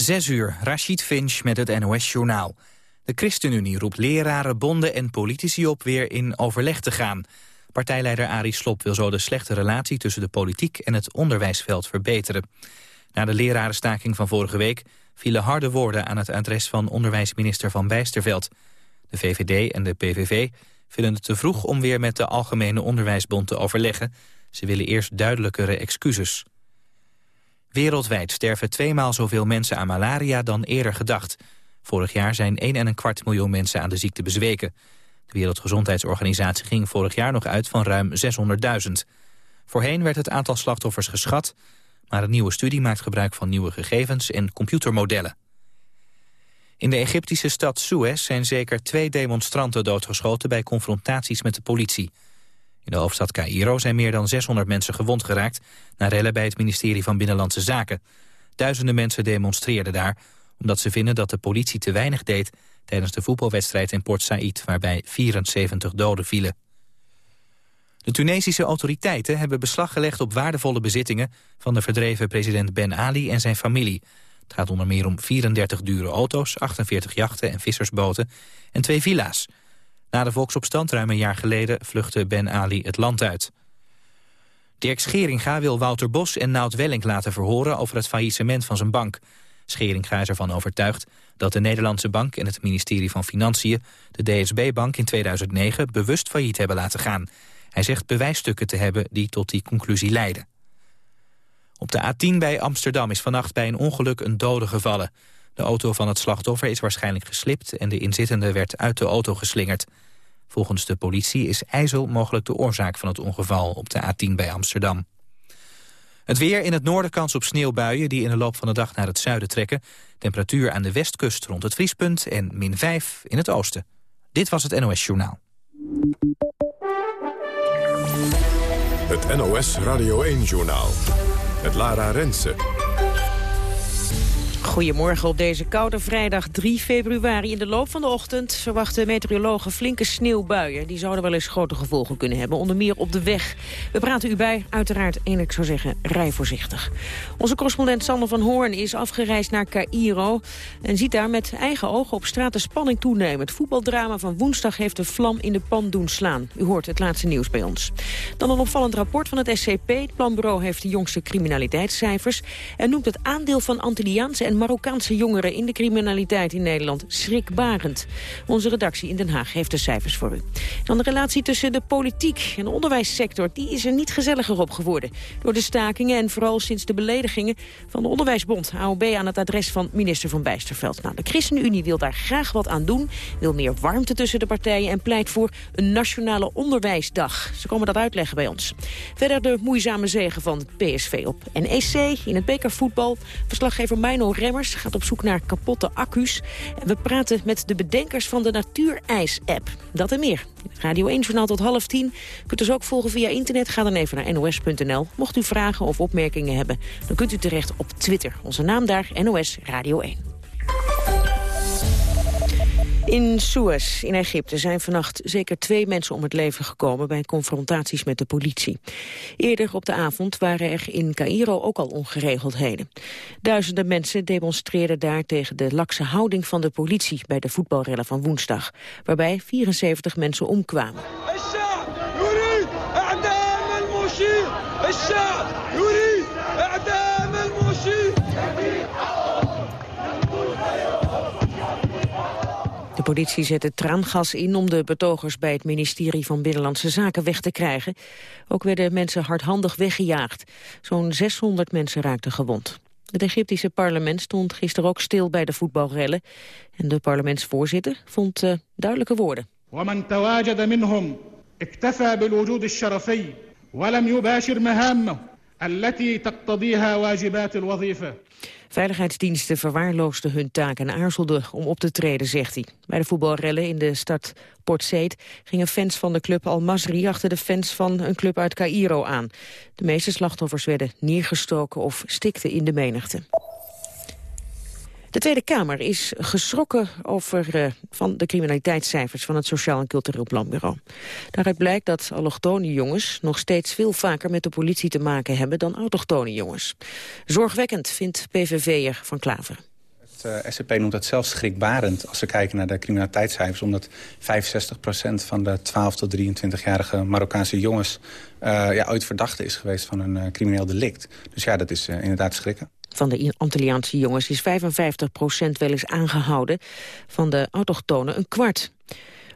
Zes uur, Rashid Finch met het NOS-journaal. De ChristenUnie roept leraren, bonden en politici op weer in overleg te gaan. Partijleider Arie Slob wil zo de slechte relatie tussen de politiek en het onderwijsveld verbeteren. Na de lerarenstaking van vorige week vielen harde woorden aan het adres van onderwijsminister Van Bijsterveld. De VVD en de PVV vinden het te vroeg om weer met de Algemene Onderwijsbond te overleggen. Ze willen eerst duidelijkere excuses. Wereldwijd sterven tweemaal zoveel mensen aan malaria dan eerder gedacht. Vorig jaar zijn 1,25 miljoen mensen aan de ziekte bezweken. De Wereldgezondheidsorganisatie ging vorig jaar nog uit van ruim 600.000. Voorheen werd het aantal slachtoffers geschat... maar een nieuwe studie maakt gebruik van nieuwe gegevens en computermodellen. In de Egyptische stad Suez zijn zeker twee demonstranten doodgeschoten... bij confrontaties met de politie. In de hoofdstad Cairo zijn meer dan 600 mensen gewond geraakt... na rellen bij het ministerie van Binnenlandse Zaken. Duizenden mensen demonstreerden daar... omdat ze vinden dat de politie te weinig deed... tijdens de voetbalwedstrijd in Port Said... waarbij 74 doden vielen. De Tunesische autoriteiten hebben beslag gelegd op waardevolle bezittingen... van de verdreven president Ben Ali en zijn familie. Het gaat onder meer om 34 dure auto's, 48 jachten en vissersboten... en twee villa's... Na de volksopstand ruim een jaar geleden vluchtte Ben Ali het land uit. Dirk Scheringa wil Wouter Bos en Nout Welling laten verhoren over het faillissement van zijn bank. Scheringa is ervan overtuigd dat de Nederlandse bank en het ministerie van Financiën de DSB-bank in 2009 bewust failliet hebben laten gaan. Hij zegt bewijsstukken te hebben die tot die conclusie leiden. Op de A10 bij Amsterdam is vannacht bij een ongeluk een dode gevallen. De auto van het slachtoffer is waarschijnlijk geslipt... en de inzittende werd uit de auto geslingerd. Volgens de politie is ijzel mogelijk de oorzaak van het ongeval... op de A10 bij Amsterdam. Het weer in het noorden kans op sneeuwbuien... die in de loop van de dag naar het zuiden trekken. Temperatuur aan de westkust rond het vriespunt... en min 5 in het oosten. Dit was het NOS Journaal. Het NOS Radio 1-journaal. Het Lara Rensen. Goedemorgen op deze koude vrijdag 3 februari. In de loop van de ochtend verwachten meteorologen flinke sneeuwbuien. Die zouden wel eens grote gevolgen kunnen hebben, onder meer op de weg. We praten u bij, uiteraard, en ik zou zeggen, rij voorzichtig. Onze correspondent Sander van Hoorn is afgereisd naar Cairo... en ziet daar met eigen ogen op straat de spanning toenemen. Het voetbaldrama van woensdag heeft de vlam in de pan doen slaan. U hoort het laatste nieuws bij ons. Dan een opvallend rapport van het SCP. Het planbureau heeft de jongste criminaliteitscijfers... en noemt het aandeel van Antilliaanse en Marokkaanse jongeren in de criminaliteit in Nederland schrikbarend. Onze redactie in Den Haag heeft de cijfers voor u. Dan de relatie tussen de politiek en de onderwijssector, die is er niet gezelliger op geworden. Door de stakingen en vooral sinds de beledigingen van de Onderwijsbond, AOB, aan het adres van minister Van Bijsterveld. Nou, de ChristenUnie wil daar graag wat aan doen, wil meer warmte tussen de partijen en pleit voor een nationale onderwijsdag. Ze komen dat uitleggen bij ons. Verder de moeizame zegen van PSV op NEC in het bekervoetbal. Verslaggever Mino Gaat op zoek naar kapotte accu's. En we praten met de bedenkers van de Natuurijs-app. Dat en meer. Radio 1-journaal tot half tien. Kunt ons ook volgen via internet. Ga dan even naar nos.nl. Mocht u vragen of opmerkingen hebben, dan kunt u terecht op Twitter. Onze naam daar, NOS Radio 1. In Suez in Egypte zijn vannacht zeker twee mensen om het leven gekomen bij confrontaties met de politie. Eerder op de avond waren er in Cairo ook al ongeregeldheden. Duizenden mensen demonstreerden daar tegen de lakse houding van de politie bij de voetbalrellen van woensdag, waarbij 74 mensen omkwamen. De politie zette traangas in om de betogers bij het ministerie van Binnenlandse Zaken weg te krijgen. Ook werden mensen hardhandig weggejaagd. Zo'n 600 mensen raakten gewond. Het Egyptische parlement stond gisteren ook stil bij de voetbalrellen. En de parlementsvoorzitter vond uh, duidelijke woorden. Veiligheidsdiensten verwaarloosden hun taak en aarzelden om op te treden, zegt hij. Bij de voetbalrellen in de stad Port Said gingen fans van de club Al-Masri achter de fans van een club uit Cairo aan. De meeste slachtoffers werden neergestoken of stikten in de menigte. De Tweede Kamer is geschrokken over uh, van de criminaliteitscijfers van het Sociaal en Cultureel Planbureau. Daaruit blijkt dat allochtone jongens nog steeds veel vaker met de politie te maken hebben dan autochtone jongens. Zorgwekkend vindt PVV'er Van Klaver. Het uh, SCP noemt het zelfs schrikbarend als we kijken naar de criminaliteitscijfers. Omdat 65% van de 12 tot 23-jarige Marokkaanse jongens... Uh, ja, ooit verdachte is geweest van een crimineel delict. Dus ja, dat is inderdaad schrikken. Van de Antilliaanse jongens is 55% wel eens aangehouden. Van de autochtonen een kwart.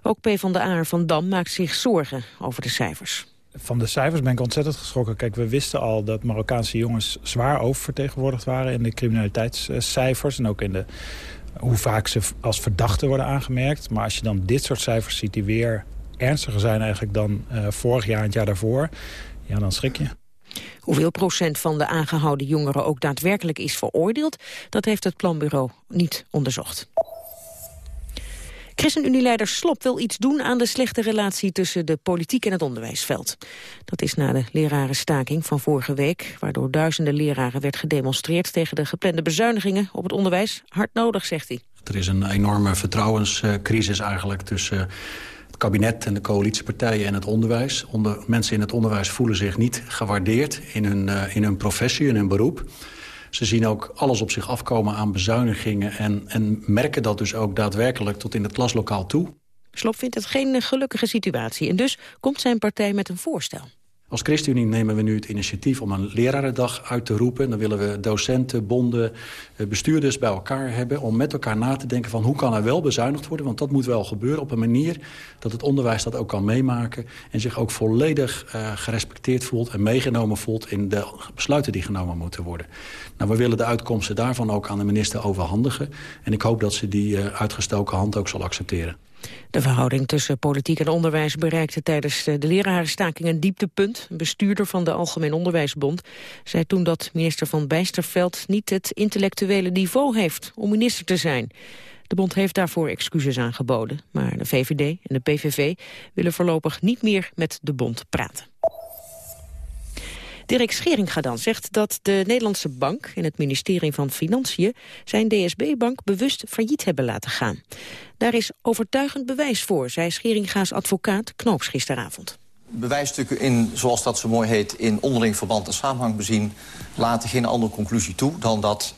Ook P van de Aar van Dam maakt zich zorgen over de cijfers. Van de cijfers ben ik ontzettend geschrokken. Kijk, we wisten al dat Marokkaanse jongens zwaar oververtegenwoordigd waren... in de criminaliteitscijfers en ook in de, hoe vaak ze als verdachten worden aangemerkt. Maar als je dan dit soort cijfers ziet die weer ernstiger zijn eigenlijk dan uh, vorig jaar en het jaar daarvoor... ja, dan schrik je. Hoeveel procent van de aangehouden jongeren ook daadwerkelijk is veroordeeld... dat heeft het planbureau niet onderzocht. ChristenUnie-leider Slop wil iets doen aan de slechte relatie tussen de politiek en het onderwijsveld. Dat is na de lerarenstaking van vorige week, waardoor duizenden leraren werd gedemonstreerd tegen de geplande bezuinigingen op het onderwijs. Hard nodig, zegt hij. Er is een enorme vertrouwenscrisis eigenlijk tussen kabinet en de coalitiepartijen en het onderwijs. Onder, mensen in het onderwijs voelen zich niet gewaardeerd in hun, uh, in hun professie, in hun beroep. Ze zien ook alles op zich afkomen aan bezuinigingen... en, en merken dat dus ook daadwerkelijk tot in het klaslokaal toe. Slop vindt het geen gelukkige situatie en dus komt zijn partij met een voorstel. Als ChristenUnie nemen we nu het initiatief om een lerarendag uit te roepen. Dan willen we docenten, bonden, eh, bestuurders bij elkaar hebben... om met elkaar na te denken van hoe kan er wel bezuinigd worden. Want dat moet wel gebeuren op een manier dat het onderwijs dat ook kan meemaken... en zich ook volledig uh, gerespecteerd voelt en meegenomen voelt... in de besluiten die genomen moeten worden. Nou, we willen de uitkomsten daarvan ook aan de minister overhandigen. En ik hoop dat ze die uh, uitgestoken hand ook zal accepteren. De verhouding tussen politiek en onderwijs bereikte tijdens de lerarenstaking een dieptepunt. Een bestuurder van de Algemeen Onderwijsbond zei toen dat minister van Bijsterveld niet het intellectuele niveau heeft om minister te zijn. De bond heeft daarvoor excuses aangeboden, maar de VVD en de PVV willen voorlopig niet meer met de bond praten. Dirk Scheringa zegt dat de Nederlandse bank en het ministerie van Financiën zijn DSB-bank bewust failliet hebben laten gaan. Daar is overtuigend bewijs voor, zei Scheringa's advocaat Knoops gisteravond. Bewijsstukken in, zoals dat zo mooi heet, in onderling verband en samenhang bezien... laten geen andere conclusie toe dan dat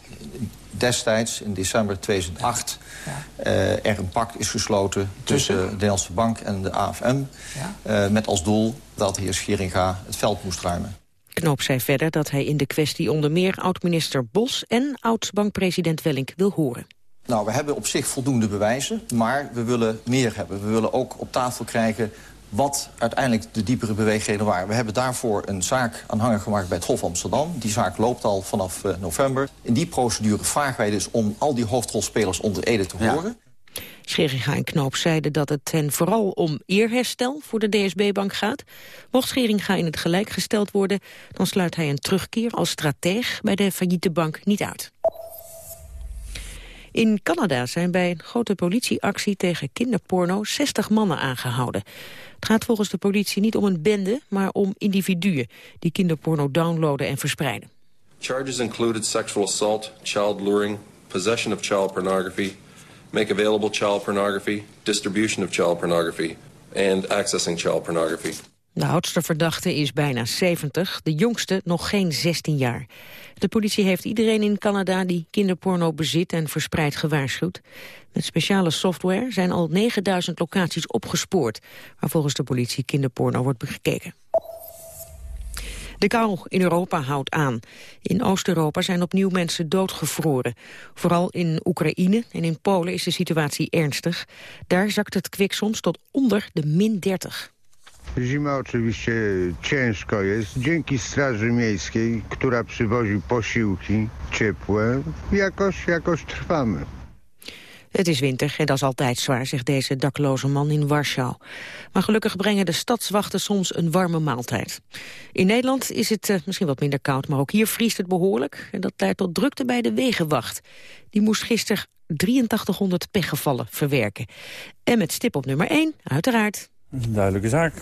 destijds, in december 2008... Ja. Uh, er een pact is gesloten tussen de Nederlandse Bank en de AFM... Ja. Uh, met als doel dat de heer Scheringa het veld moest ruimen. Knoop zei verder dat hij in de kwestie onder meer oud-minister Bos... en oud-bankpresident Wellink wil horen. Nou, we hebben op zich voldoende bewijzen, maar we willen meer hebben. We willen ook op tafel krijgen wat uiteindelijk de diepere beweegredenen waren. We hebben daarvoor een zaak aanhanger gemaakt bij het Hof Amsterdam. Die zaak loopt al vanaf uh, november. In die procedure vragen wij dus om al die hoofdrolspelers onder Ede te horen. Scheringa en Knoop zeiden dat het hen vooral om eerherstel voor de DSB-bank gaat. Mocht Scheringa in het gelijk gesteld worden, dan sluit hij een terugkeer als strateeg bij de failliete bank niet uit. In Canada zijn bij een grote politieactie tegen kinderporno 60 mannen aangehouden. Het gaat volgens de politie niet om een bende, maar om individuen die kinderporno downloaden en verspreiden. Charges included sexual assault, child luring, possession of child pornography, make available child pornography, distribution of child pornography and accessing child pornography. De oudste verdachte is bijna 70, de jongste nog geen 16 jaar. De politie heeft iedereen in Canada die kinderporno bezit en verspreidt gewaarschuwd. Met speciale software zijn al 9000 locaties opgespoord... waar volgens de politie kinderporno wordt bekeken. De kou in Europa houdt aan. In Oost-Europa zijn opnieuw mensen doodgevroren. Vooral in Oekraïne en in Polen is de situatie ernstig. Daar zakt het kwik soms tot onder de min 30. Zima oczywiście ciężko jest. Dzięki Straży Miejskiej, która przywozi posiłki ciepłe, jakoś, jakoś trwamy. Het is winter en dat is altijd zwaar, zegt deze dakloze man in Warschau. Maar gelukkig brengen de stadswachten soms een warme maaltijd. In Nederland is het uh, misschien wat minder koud, maar ook hier vriest het behoorlijk. En dat leidt tot drukte bij de wegenwacht. Die moest gisteren 8300 pechgevallen verwerken. En met stip op nummer 1, uiteraard. Een duidelijke zaak.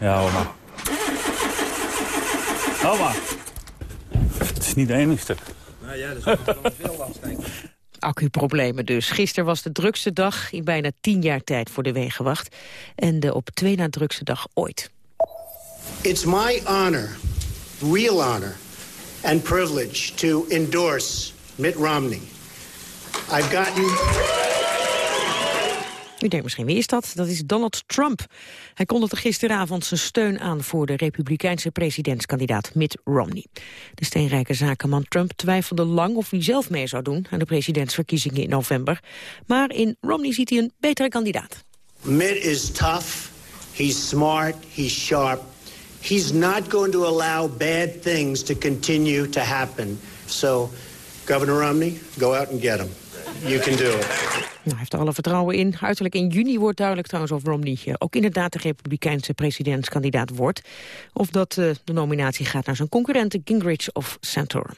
Ja, oma. Oma. Het is niet de enigste. Nou ja, dat is wel veel last, denk ik. Accuproblemen dus. Gisteren was de drukste dag in bijna tien jaar tijd voor de Wegenwacht. En de op twee na drukste dag ooit. It's my honor, real honor and privilege to endorse Mitt Romney I've gotten u denkt misschien, wie is dat? Dat is Donald Trump. Hij kondigde gisteravond zijn steun aan voor de republikeinse presidentskandidaat Mitt Romney. De steenrijke zakenman Trump twijfelde lang of hij zelf mee zou doen aan de presidentsverkiezingen in november. Maar in Romney ziet hij een betere kandidaat. Mitt is tough, he's smart, he's sharp. He's not going to allow bad things to continue to happen. So, Governor Romney, go out and get him. You can do. Nou, hij heeft er alle vertrouwen in. Uiterlijk in juni wordt duidelijk trouwens of Romney eh, ook inderdaad de republikeinse presidentskandidaat wordt. Of dat uh, de nominatie gaat naar zijn concurrent Gingrich of Santorum.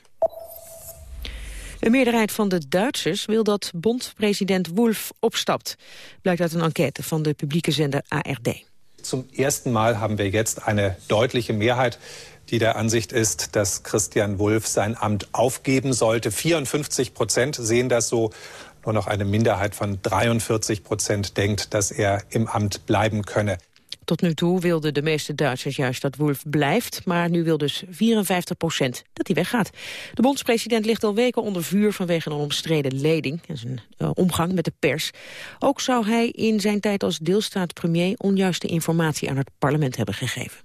Een meerderheid van de Duitsers wil dat bondpresident Wolf opstapt. Blijkt uit een enquête van de publieke zender ARD. Zum ersten Mal haben wir jetzt eine deutliche Mehrheit die der Ansicht ist, dass Christian Wulff sein Amt aufgeben sollte. 54 Prozent sehen das so. Nur noch eine Minderheit von 43 Prozent denkt, dass er im Amt bleiben könne. Tot nu toe wilden de meeste Duitsers juist dat Wolf blijft... maar nu wil dus 54 procent dat hij weggaat. De bondspresident ligt al weken onder vuur vanwege een omstreden leding... en zijn uh, omgang met de pers. Ook zou hij in zijn tijd als deelstaat-premier... onjuiste informatie aan het parlement hebben gegeven.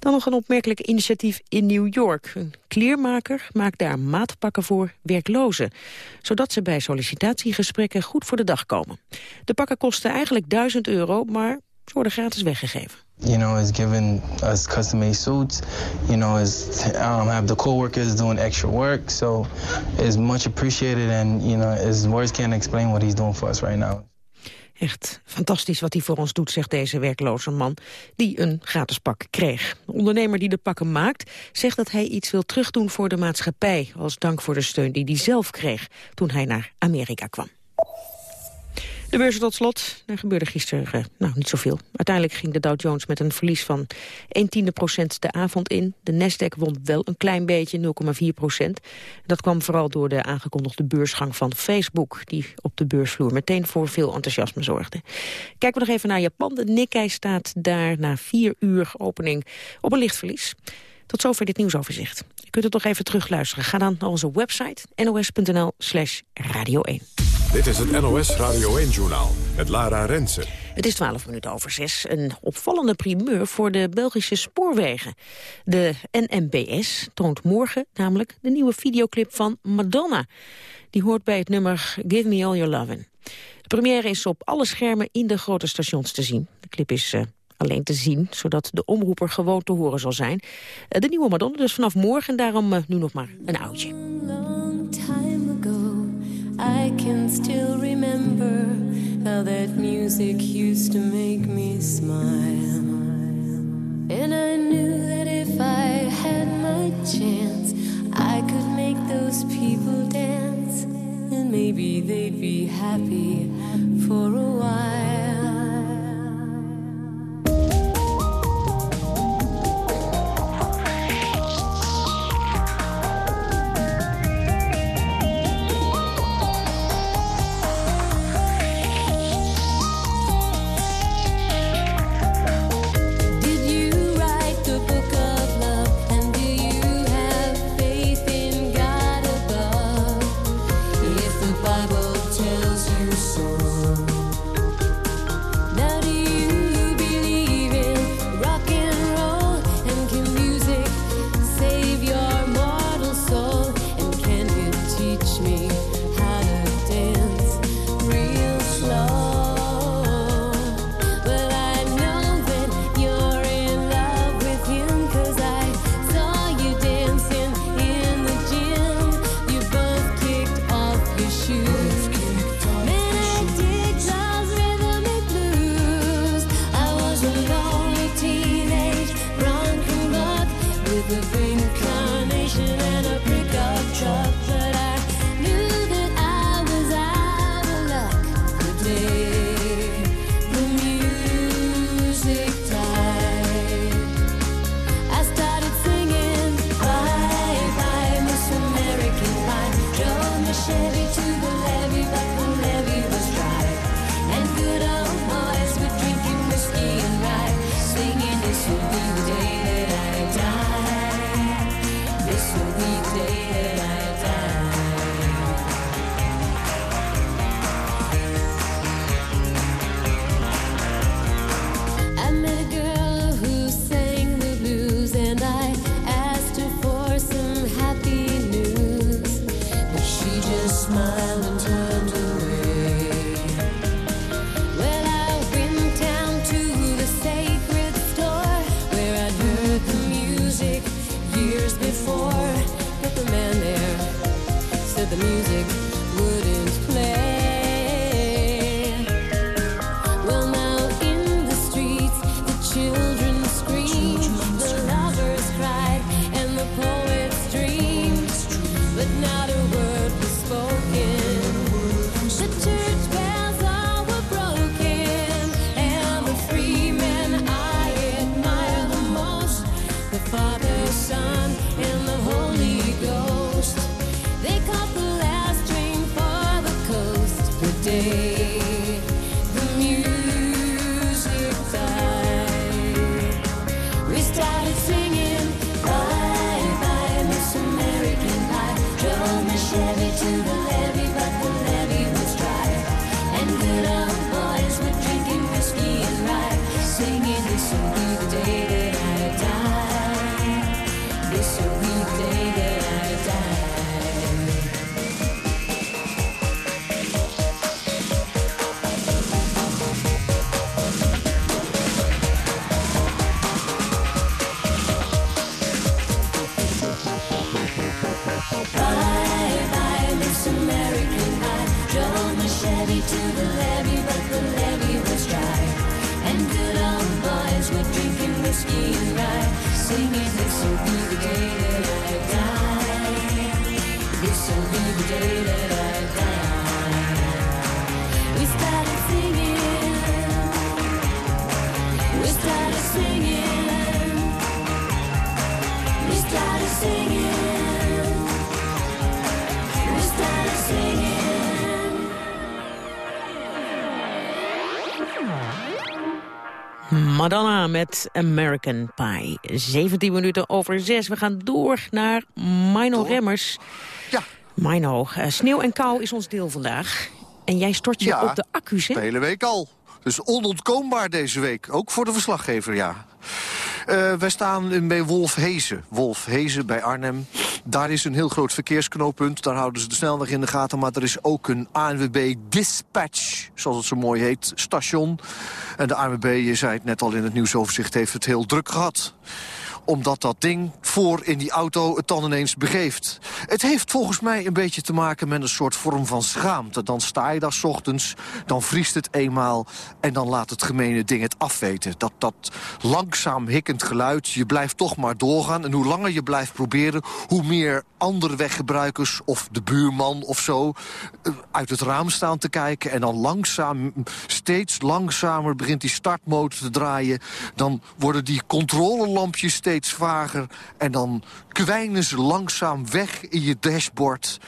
Dan nog een opmerkelijk initiatief in New York. Een kleermaker maakt daar maatpakken voor werklozen. Zodat ze bij sollicitatiegesprekken goed voor de dag komen. De pakken kosten eigenlijk 1000 euro, maar ze worden gratis weggegeven. You know, is given us custom-made suits. You know, is um, have the co-workers doing extra work. So it's much appreciated, and you know, is words can't explain what he's doing for us right now. Echt fantastisch wat hij voor ons doet, zegt deze werkloze man... die een gratis pak kreeg. De ondernemer die de pakken maakt zegt dat hij iets wil terugdoen voor de maatschappij... als dank voor de steun die hij zelf kreeg toen hij naar Amerika kwam. De beurs tot slot. Er gebeurde gisteren uh, nou, niet zoveel. Uiteindelijk ging de Dow Jones met een verlies van 1 tiende procent de avond in. De Nasdaq won wel een klein beetje, 0,4 procent. Dat kwam vooral door de aangekondigde beursgang van Facebook... die op de beursvloer meteen voor veel enthousiasme zorgde. Kijken we nog even naar Japan. De Nikkei staat daar na vier uur opening op een lichtverlies. Tot zover dit nieuwsoverzicht. Je kunt het nog even terugluisteren. Ga dan naar onze website nos.nl slash radio 1. Dit is het NOS Radio 1-journaal met Lara Rensen. Het is 12 minuten over 6. Een opvallende primeur voor de Belgische spoorwegen. De NMBS toont morgen namelijk de nieuwe videoclip van Madonna. Die hoort bij het nummer Give Me All Your Lovin'. De première is op alle schermen in de grote stations te zien. De clip is uh, alleen te zien, zodat de omroeper gewoon te horen zal zijn. Uh, de nieuwe Madonna dus vanaf morgen, en daarom uh, nu nog maar een oudje. I can still remember how that music used to make me smile. And I knew that if I had my chance, I could make those people dance. And maybe they'd be happy whiskey and singing this will be the day that I die. This will be the day that I Madonna met American Pie. 17 minuten over 6. We gaan door naar Mino Remmers. Ja. Mino, eh, sneeuw en kou is ons deel vandaag. En jij stort je Ja, op de accu's, hè? de hele week al. Dus onontkoombaar deze week. Ook voor de verslaggever, ja. Eh, wij staan bij Wolfhezen. Wolfhezen bij Arnhem. Daar is een heel groot verkeersknooppunt. Daar houden ze de snelweg in de gaten. Maar er is ook een ANWB Dispatch, zoals het zo mooi heet, station. En de ANWB, je zei het net al in het nieuwsoverzicht, heeft het heel druk gehad omdat dat ding voor in die auto het dan ineens begeeft. Het heeft volgens mij een beetje te maken met een soort vorm van schaamte. Dan sta je daar 's ochtends, dan vriest het eenmaal... en dan laat het gemene ding het afweten. Dat, dat langzaam hikkend geluid, je blijft toch maar doorgaan. En hoe langer je blijft proberen, hoe meer andere weggebruikers... of de buurman of zo, eh, uit het raam staan te kijken... en dan langzaam, steeds langzamer begint die startmotor te draaien. Dan worden die controlelampjes steeds vager... en dan kwijnen ze langzaam weg in je dashboard...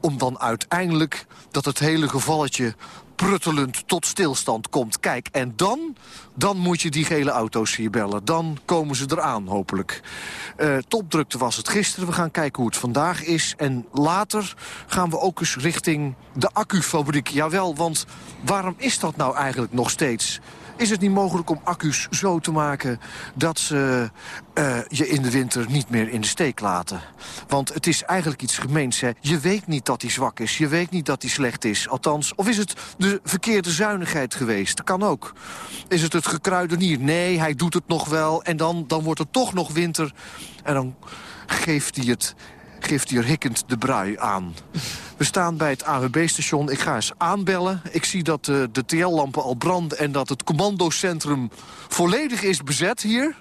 om dan uiteindelijk dat het hele gevalletje pruttelend tot stilstand komt. Kijk, en dan, dan moet je die gele auto's hier bellen. Dan komen ze eraan, hopelijk. Eh, topdrukte was het gisteren. We gaan kijken hoe het vandaag is. En later gaan we ook eens richting de accufabriek. Jawel, want waarom is dat nou eigenlijk nog steeds? Is het niet mogelijk om accu's zo te maken dat ze eh, je in de winter niet meer in de steek laten? Want het is eigenlijk iets gemeens. Hè? Je weet niet dat hij zwak is. Je weet niet dat hij slecht is. Althans, of is het de verkeerde zuinigheid geweest? Kan ook. Is het het gekruidenier? Nee, hij doet het nog wel. En dan, dan wordt het toch nog winter. En dan geeft hij het geeft hij er hikkend de brui aan. We staan bij het AWB-station. Ik ga eens aanbellen. Ik zie dat eh, de TL-lampen al branden... en dat het commandocentrum volledig is bezet hier.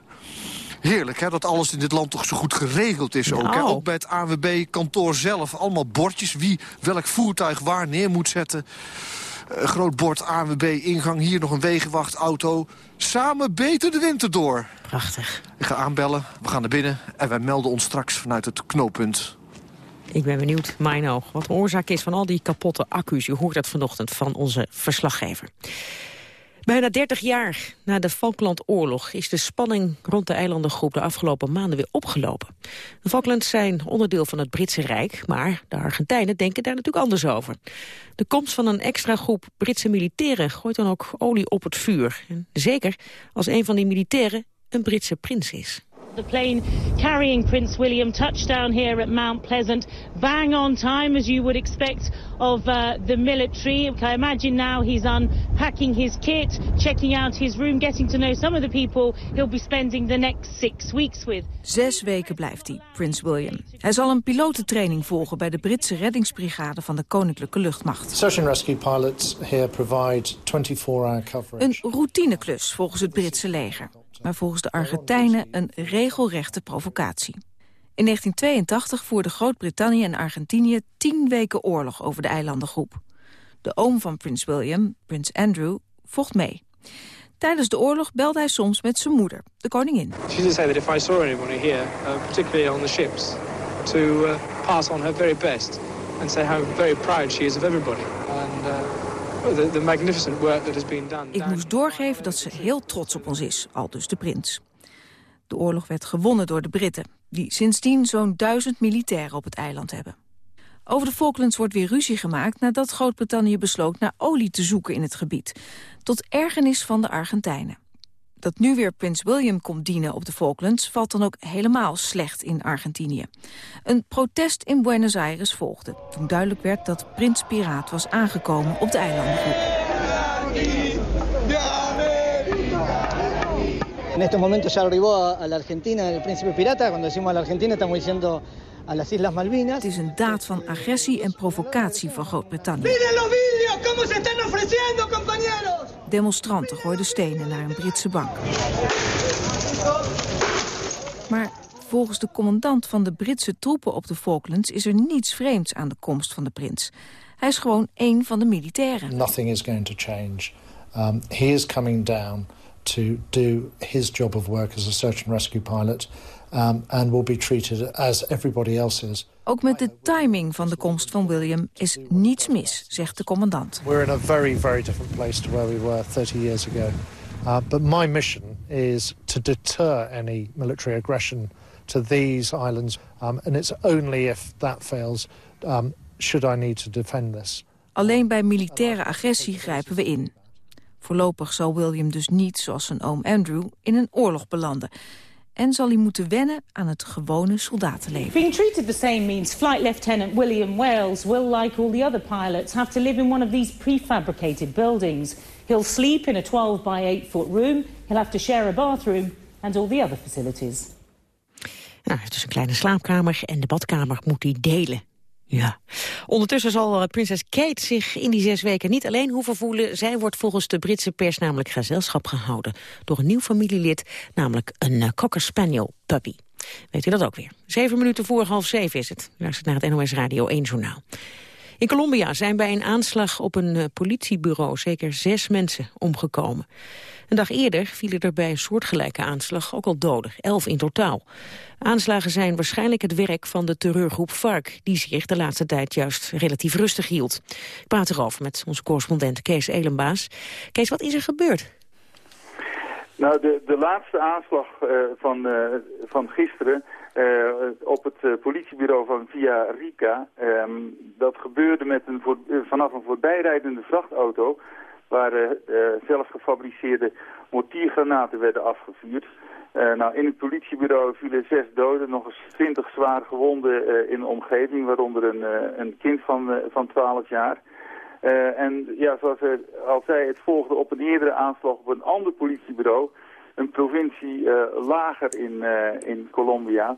Heerlijk, hè, dat alles in dit land toch zo goed geregeld is ook. Hè? Nou. Ook bij het AWB-kantoor zelf. Allemaal bordjes wie welk voertuig waar neer moet zetten. Een groot bord AWB-ingang. Hier nog een wegenwachtauto. Samen beter de winter door. Prachtig. Ik ga aanbellen, we gaan naar binnen en wij melden ons straks vanuit het knooppunt. Ik ben benieuwd, Mino, wat de oorzaak is van al die kapotte accu's. U hoort dat vanochtend van onze verslaggever. Bijna 30 jaar na de Falklandoorlog is de spanning rond de eilandengroep de afgelopen maanden weer opgelopen. De Falklands zijn onderdeel van het Britse Rijk, maar de Argentijnen denken daar natuurlijk anders over. De komst van een extra groep Britse militairen gooit dan ook olie op het vuur. Zeker als een van die militairen een Britse prins is. The plane carrying Prince William touched down here at Mount Pleasant, bang on time as you would expect of uh, the military. I imagine now he's unpacking his kit, checking out his room, getting to know some of the people he'll be spending the next six weeks with. Zes weken blijft hij, Prins William. Hij zal een pilotentraining volgen bij de Britse reddingsbrigade van de Koninklijke Luchtmacht. Search and rescue pilots here provide 24-hour coverage. Een routineklus volgens het Britse leger. Maar volgens de Argentijnen een regelrechte provocatie. In 1982 voerden Groot-Brittannië en Argentinië tien weken oorlog over de eilandengroep. De oom van prins William, prins Andrew, vocht mee. Tijdens de oorlog belde hij soms met zijn moeder, de koningin. She did say that if I saw anybody here, uh, particularly on the ships, to uh, pass on her very best and say how very proud she is of everybody uh, the, the magnificent work that has been done. Ik moest doorgeven dat ze heel trots op ons is, al dus de prins. De oorlog werd gewonnen door de Britten, die sindsdien zo'n duizend militairen op het eiland hebben. Over de Falklands wordt weer ruzie gemaakt nadat Groot-Brittannië besloot naar olie te zoeken in het gebied. Tot ergernis van de Argentijnen. Dat nu weer prins William komt dienen op de Falklands valt dan ook helemaal slecht in Argentinië. Een protest in Buenos Aires volgde toen duidelijk werd dat prins Piraat was aangekomen op de eilandengroep. En estos momentos ya arribó a la Argentina el príncipe pirata. Cuando decimos a la Argentina estamos diciendo a las Islas Malvinas. Het is een daad van agressie en provocatie van Groot-Brittannië. ¡Miren los vídeos! ¿Cómo se están ofreciendo, compañeros? Demonstranten gooiden stenen naar een Britse bank. Maar volgens de commandant van de Britse troepen op de Falklands... is er niets vreemds aan de komst van de prins. Hij is gewoon één van de militairen. Nothing is going to change. Um, he is coming down to do his job of work as a search and rescue pilot... Um, and will be treated as everybody else is. Ook met de timing van de komst van William is niets mis, zegt de commandant. We're in a very, very different place to where we were 30 years ago. Uh, but my mission is to deter any military aggression to these islands. Um, and it's only if that fails um, should I need to defend this. Alleen bij militaire agressie grijpen we in. Voorlopig zal William dus niet, zoals zijn oom Andrew, in een oorlog belanden en zal hij moeten wennen aan het gewone soldatenleven. Being treated the same means Flight Lieutenant William Wales will, like all the other pilots, have to live in one of these prefabricated buildings. He'll sleep in a 12 by 8 foot room, he'll have to share a bathroom and all the other facilities. Nou, het is een kleine slaapkamer en de badkamer moet hij delen. Ja. Ondertussen zal uh, prinses Kate zich in die zes weken niet alleen hoeven voelen. Zij wordt volgens de Britse pers namelijk gezelschap gehouden door een nieuw familielid, namelijk een Cocker Spaniel puppy. Weet u dat ook weer? Zeven minuten voor half zeven is het. U luistert naar het NOS Radio 1 Journaal. In Colombia zijn bij een aanslag op een uh, politiebureau zeker zes mensen omgekomen. Een dag eerder vielen er bij een soortgelijke aanslag ook al doden, elf in totaal. Aanslagen zijn waarschijnlijk het werk van de terreurgroep FARC... die zich de laatste tijd juist relatief rustig hield. Ik praat erover met onze correspondent Kees Elenbaas. Kees, wat is er gebeurd? Nou, de, de laatste aanslag uh, van, uh, van gisteren uh, op het politiebureau van Via Rica... Um, dat gebeurde met een vanaf een voorbijrijdende vrachtauto... waar zelf gefabriceerde mortiergranaten werden afgevuurd... Uh, nou, in het politiebureau vielen zes doden, nog eens twintig zwaar gewonden in de omgeving, waaronder een, een kind van, van 12 jaar. en ja, zoals hij al zei, het volgde op een eerdere aanslag op een ander politiebureau, een provincie lager in, in Colombia.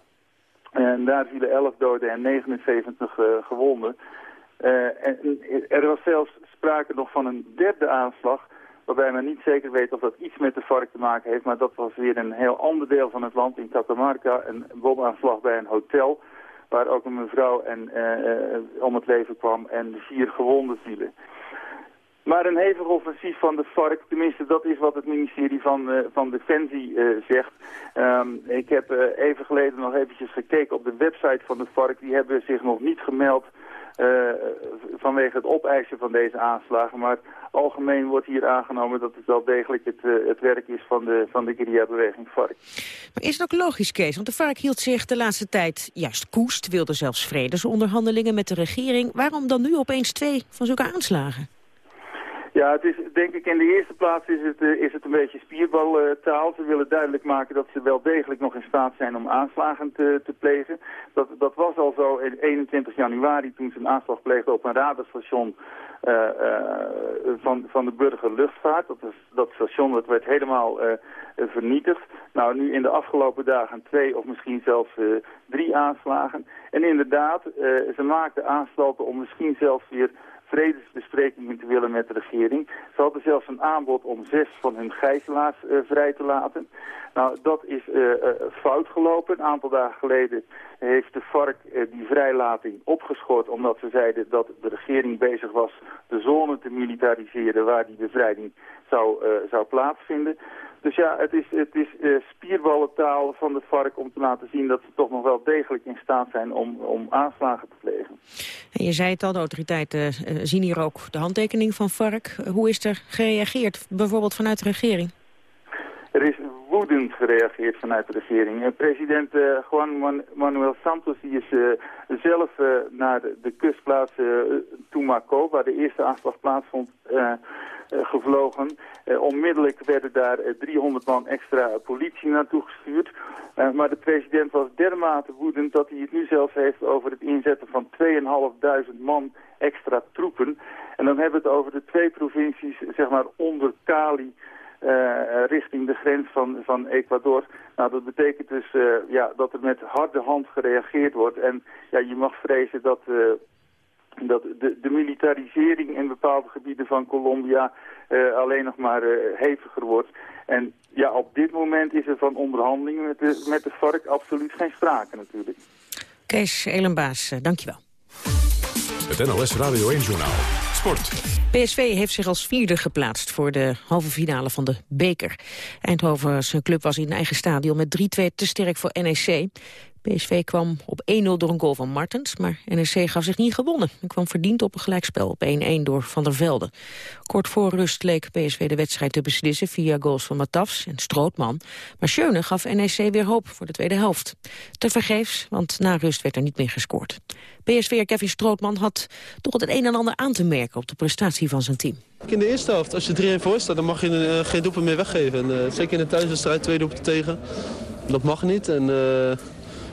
En daar vielen 11 doden en 79 gewonden. en er was zelfs sprake nog van een derde aanslag waarbij men niet zeker weet of dat iets met de vark te maken heeft. Maar dat was weer een heel ander deel van het land, in Catamarca, een bomaanslag bij een hotel... waar ook een mevrouw en, uh, om het leven kwam en vier gewonden vielen. Maar een hevig offensief van de vark, tenminste dat is wat het ministerie van, uh, van Defensie zegt. Um, ik heb even geleden nog eventjes gekeken op de website van de vark. Die hebben zich nog niet gemeld uh, vanwege het opeisen van deze aanslagen. Maar algemeen wordt hier aangenomen dat het wel degelijk het, uh, het werk is van de, van de guerrilla-beweging FARC. Maar is het ook logisch, Kees? Want de FARC hield zich de laatste tijd juist koest, wilde zelfs vredesonderhandelingen met de regering. Waarom dan nu opeens twee van zulke aanslagen? Ja, het is denk ik in de eerste plaats is het, eh, is het een beetje spierbaltaal. Ze willen duidelijk maken dat ze wel degelijk nog in staat zijn om aanslagen te, te plegen. Dat, dat was al zo in 21 januari toen ze een aanslag pleegden op een radarstation eh, eh, van, van de burgerluchtvaart. Dat, is, dat station dat werd helemaal vernietigd. Nou, nu in de afgelopen dagen twee of misschien zelfs drie aanslagen. En inderdaad, ze maakten aanstalten om misschien zelfs weer vredesbesprekingen te willen met de regering. Ze hadden zelfs een aanbod om zes van hun gijzelaars uh, vrij te laten. Nou, dat is uh, uh, fout gelopen. Een aantal dagen geleden heeft de FARC die vrijlating opgeschort... omdat ze zeiden dat de regering bezig was de zone te militariseren... waar die bevrijding zou, zou plaatsvinden. Dus ja, het is, het is uh, spierballentaal van de vark om te laten zien dat ze toch nog wel degelijk in staat zijn om, om aanslagen te plegen. En je zei het al, de autoriteiten uh, zien hier ook de handtekening van vark. Hoe is er gereageerd, bijvoorbeeld vanuit de regering? Er is woedend gereageerd vanuit de regering. president Juan Manuel Santos die is zelf naar de, de kustplaats Tumaco, waar de eerste aanslag plaatsvond eh, gevlogen. Eh, onmiddellijk werden daar 300 eh, man extra politie naartoe gestuurd. maar de president was dermate woedend dat hij het nu zelfs heeft over het inzetten van 2.500 man extra troepen. En dan hebben we het over de twee provincies, zeg maar onder Cali, uh, richting de grens van, van Ecuador. Nou, dat betekent dus uh, ja, dat er met harde hand gereageerd wordt. En ja, je mag vrezen dat dat de, de, militarisering in bepaalde gebieden van Colombia uh, alleen nog maar uh, heviger wordt. En ja, op dit moment is er van onderhandelingen met de, met de FARC absoluut geen sprake natuurlijk. Kees Elenbaas, uh, dankjewel. Het NLS Radio 1 Journaal. Sport. PSV heeft zich als vierde geplaatst voor de halve finale van de beker. Eindhoven, zijn club was in eigen stadion met 3-2 te sterk voor NEC. PSV kwam op 1-0 door een goal van Martens, maar NEC gaf zich niet gewonnen. En kwam verdiend op een gelijkspel op 1-1 door Van der Velde. Kort voor rust leek PSV de wedstrijd te beslissen via goals van Matafs en Strootman. Maar Schöne gaf NEC weer hoop voor de tweede helft. Te vergeefs, want na rust werd er niet meer gescoord. PSV'er Kevin Strootman had toch het een en ander aan te merken op de prestatie van zijn team. In de eerste helft, als je 3-1 voor staat, dan mag je uh, geen doelpunt meer weggeven. En, uh, zeker in de thuiswedstrijd, twee doelpunten tegen. Dat mag niet. En, uh,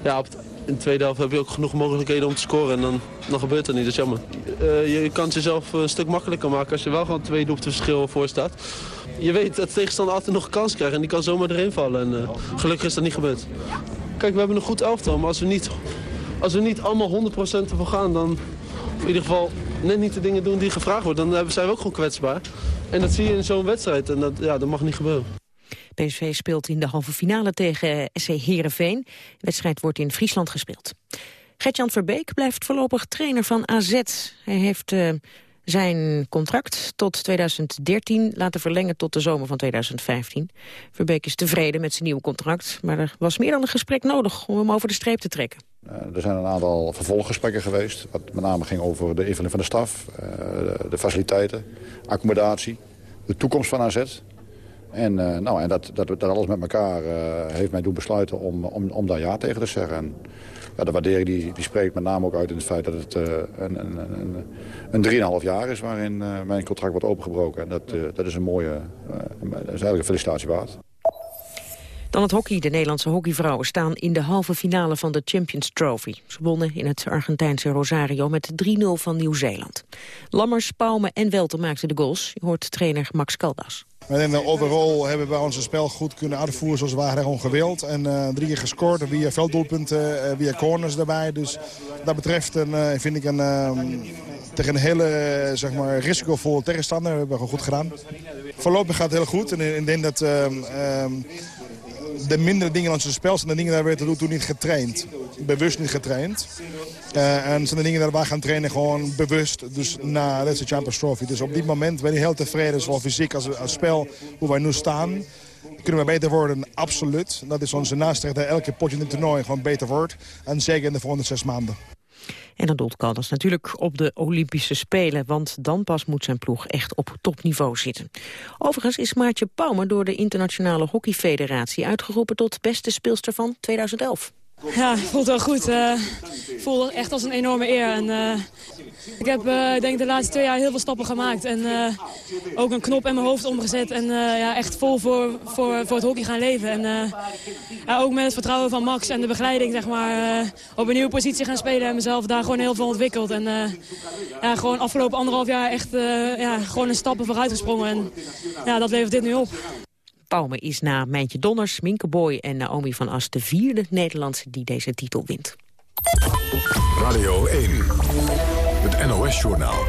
ja, in de tweede helft heb je ook genoeg mogelijkheden om te scoren. En dan, dan gebeurt het niet, dat is jammer. Uh, je kan het jezelf een stuk makkelijker maken als je wel gewoon twee doelpunten verschil voor staat. Je weet dat de tegenstander altijd nog een kans krijgt en die kan zomaar erin vallen. En uh, gelukkig is dat niet gebeurd. Kijk, we hebben een goed elftal, maar als we niet, als we niet allemaal 100% ervoor gaan... dan in ieder geval net niet de dingen doen die gevraagd worden... dan zijn we ook gewoon kwetsbaar. En dat zie je in zo'n wedstrijd en dat, ja, dat mag niet gebeuren. PSV speelt in de halve finale tegen SC Heerenveen. De wedstrijd wordt in Friesland gespeeld. Gertjan Verbeek blijft voorlopig trainer van AZ. Hij heeft uh, zijn contract tot 2013 laten verlengen tot de zomer van 2015. Verbeek is tevreden met zijn nieuwe contract, maar er was meer dan een gesprek nodig om hem over de streep te trekken. Uh, er zijn een aantal vervolggesprekken geweest, wat met name ging over de invulling van de staf, de faciliteiten, accommodatie, de toekomst van AZ. En, uh, nou, en dat, dat, dat alles met elkaar uh, heeft mij doen besluiten om, om, om daar ja tegen te zeggen. En, ja, de waardering die, die spreekt met name ook uit in het feit dat het een, een 3,5 jaar is waarin mijn contract wordt opengebroken. En dat, dat is een mooie, dat is eigenlijk een felicitatie waard. Dan het hockey. De Nederlandse hockeyvrouwen staan in de halve finale van de Champions Trophy. Ze wonnen in het Argentijnse Rosario met 3-0 van Nieuw-Zeeland. Lammers, Pauwme en Welter maakten de goals. Hoort trainer Max Caldas. En overall hebben we ons spel goed kunnen uitvoeren zoals we gewoon gewild. En uh, drie keer gescoord via velddoelpunten, uh, via corners erbij. Dus dat betreft een, uh, vind ik een, tegen een hele zeg maar, risicovolle tegenstander. We hebben gewoon goed gedaan. Voorlopig gaat het heel goed. En ik denk dat de mindere dingen aan zijn spel zijn de dingen daar werd toen niet getraind. Bewust niet getraind. Uh, en zijn de dingen daar we gaan trainen gewoon bewust. Dus na de Champions Trophy. Dus op dit moment ben ik heel tevreden, zowel fysiek als, als spel, hoe wij nu staan. Kunnen we beter worden? Absoluut. Dat is onze nastreef dat elke potje in het toernooi gewoon beter wordt. En zeker in de volgende zes maanden. En dan doelt Caldas natuurlijk op de Olympische Spelen... want dan pas moet zijn ploeg echt op topniveau zitten. Overigens is Maartje Pauwme door de Internationale Hockeyfederatie... uitgeroepen tot beste speelster van 2011. Ja, het voelt wel goed. eh het echt als een enorme eer. En, eh, ik heb eh, denk de laatste twee jaar heel veel stappen gemaakt. En ook een knop in mijn hoofd omgezet. En ja, echt vol voor, voor, voor het hockey gaan leven. En ja, ook met het vertrouwen van Max en de begeleiding zeg maar, op een nieuwe positie gaan spelen. En mezelf daar gewoon heel veel ontwikkeld. En ja, gewoon afgelopen anderhalf jaar echt ja, gewoon een stappen vooruit gesprongen. En ja, dat levert dit nu op. Pauwme is na Mijntje Donners, Minke Boy en Naomi van As... de vierde Nederlandse die deze titel wint. Radio 1, het NOS-journaal.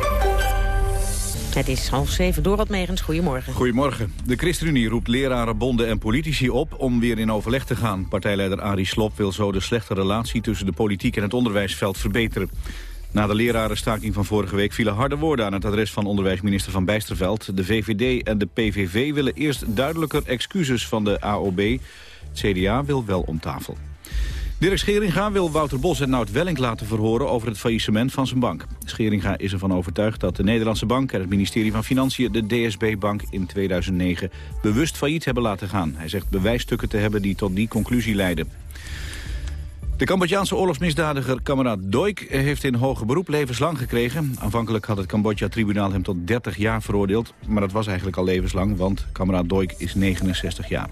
Het is half zeven. Dorot Megens, goedemorgen. Goedemorgen. De ChristenUnie roept leraren, bonden en politici op om weer in overleg te gaan. Partijleider Arie Slob wil zo de slechte relatie tussen de politiek en het onderwijsveld verbeteren. Na de lerarenstaking van vorige week vielen harde woorden aan het adres van onderwijsminister Van Bijsterveld. De VVD en de PVV willen eerst duidelijker excuses van de AOB. Het CDA wil wel om tafel. Dirk Scheringa wil Wouter Bos en Nout Welling laten verhoren over het faillissement van zijn bank. Scheringa is ervan overtuigd dat de Nederlandse bank en het ministerie van Financiën de DSB-bank in 2009 bewust failliet hebben laten gaan. Hij zegt bewijsstukken te hebben die tot die conclusie leiden. De Cambodjaanse oorlogsmisdadiger Kameraad Doik heeft in hoger beroep levenslang gekregen. Aanvankelijk had het Cambodja-tribunaal hem tot 30 jaar veroordeeld. Maar dat was eigenlijk al levenslang, want Kameraad Doik is 69 jaar.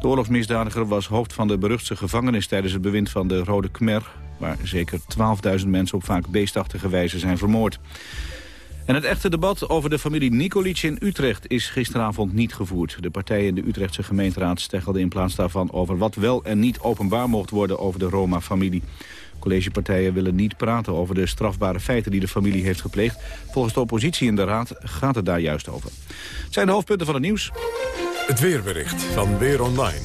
De oorlogsmisdadiger was hoofd van de beruchtste gevangenis tijdens het bewind van de Rode Khmer... waar zeker 12.000 mensen op vaak beestachtige wijze zijn vermoord. En het echte debat over de familie Nikolic in Utrecht is gisteravond niet gevoerd. De partijen in de Utrechtse gemeenteraad steggelden in plaats daarvan over wat wel en niet openbaar mocht worden over de Roma-familie. Collegepartijen willen niet praten over de strafbare feiten die de familie heeft gepleegd. Volgens de oppositie in de raad gaat het daar juist over. Het zijn de hoofdpunten van het nieuws. Het weerbericht van Weer Online.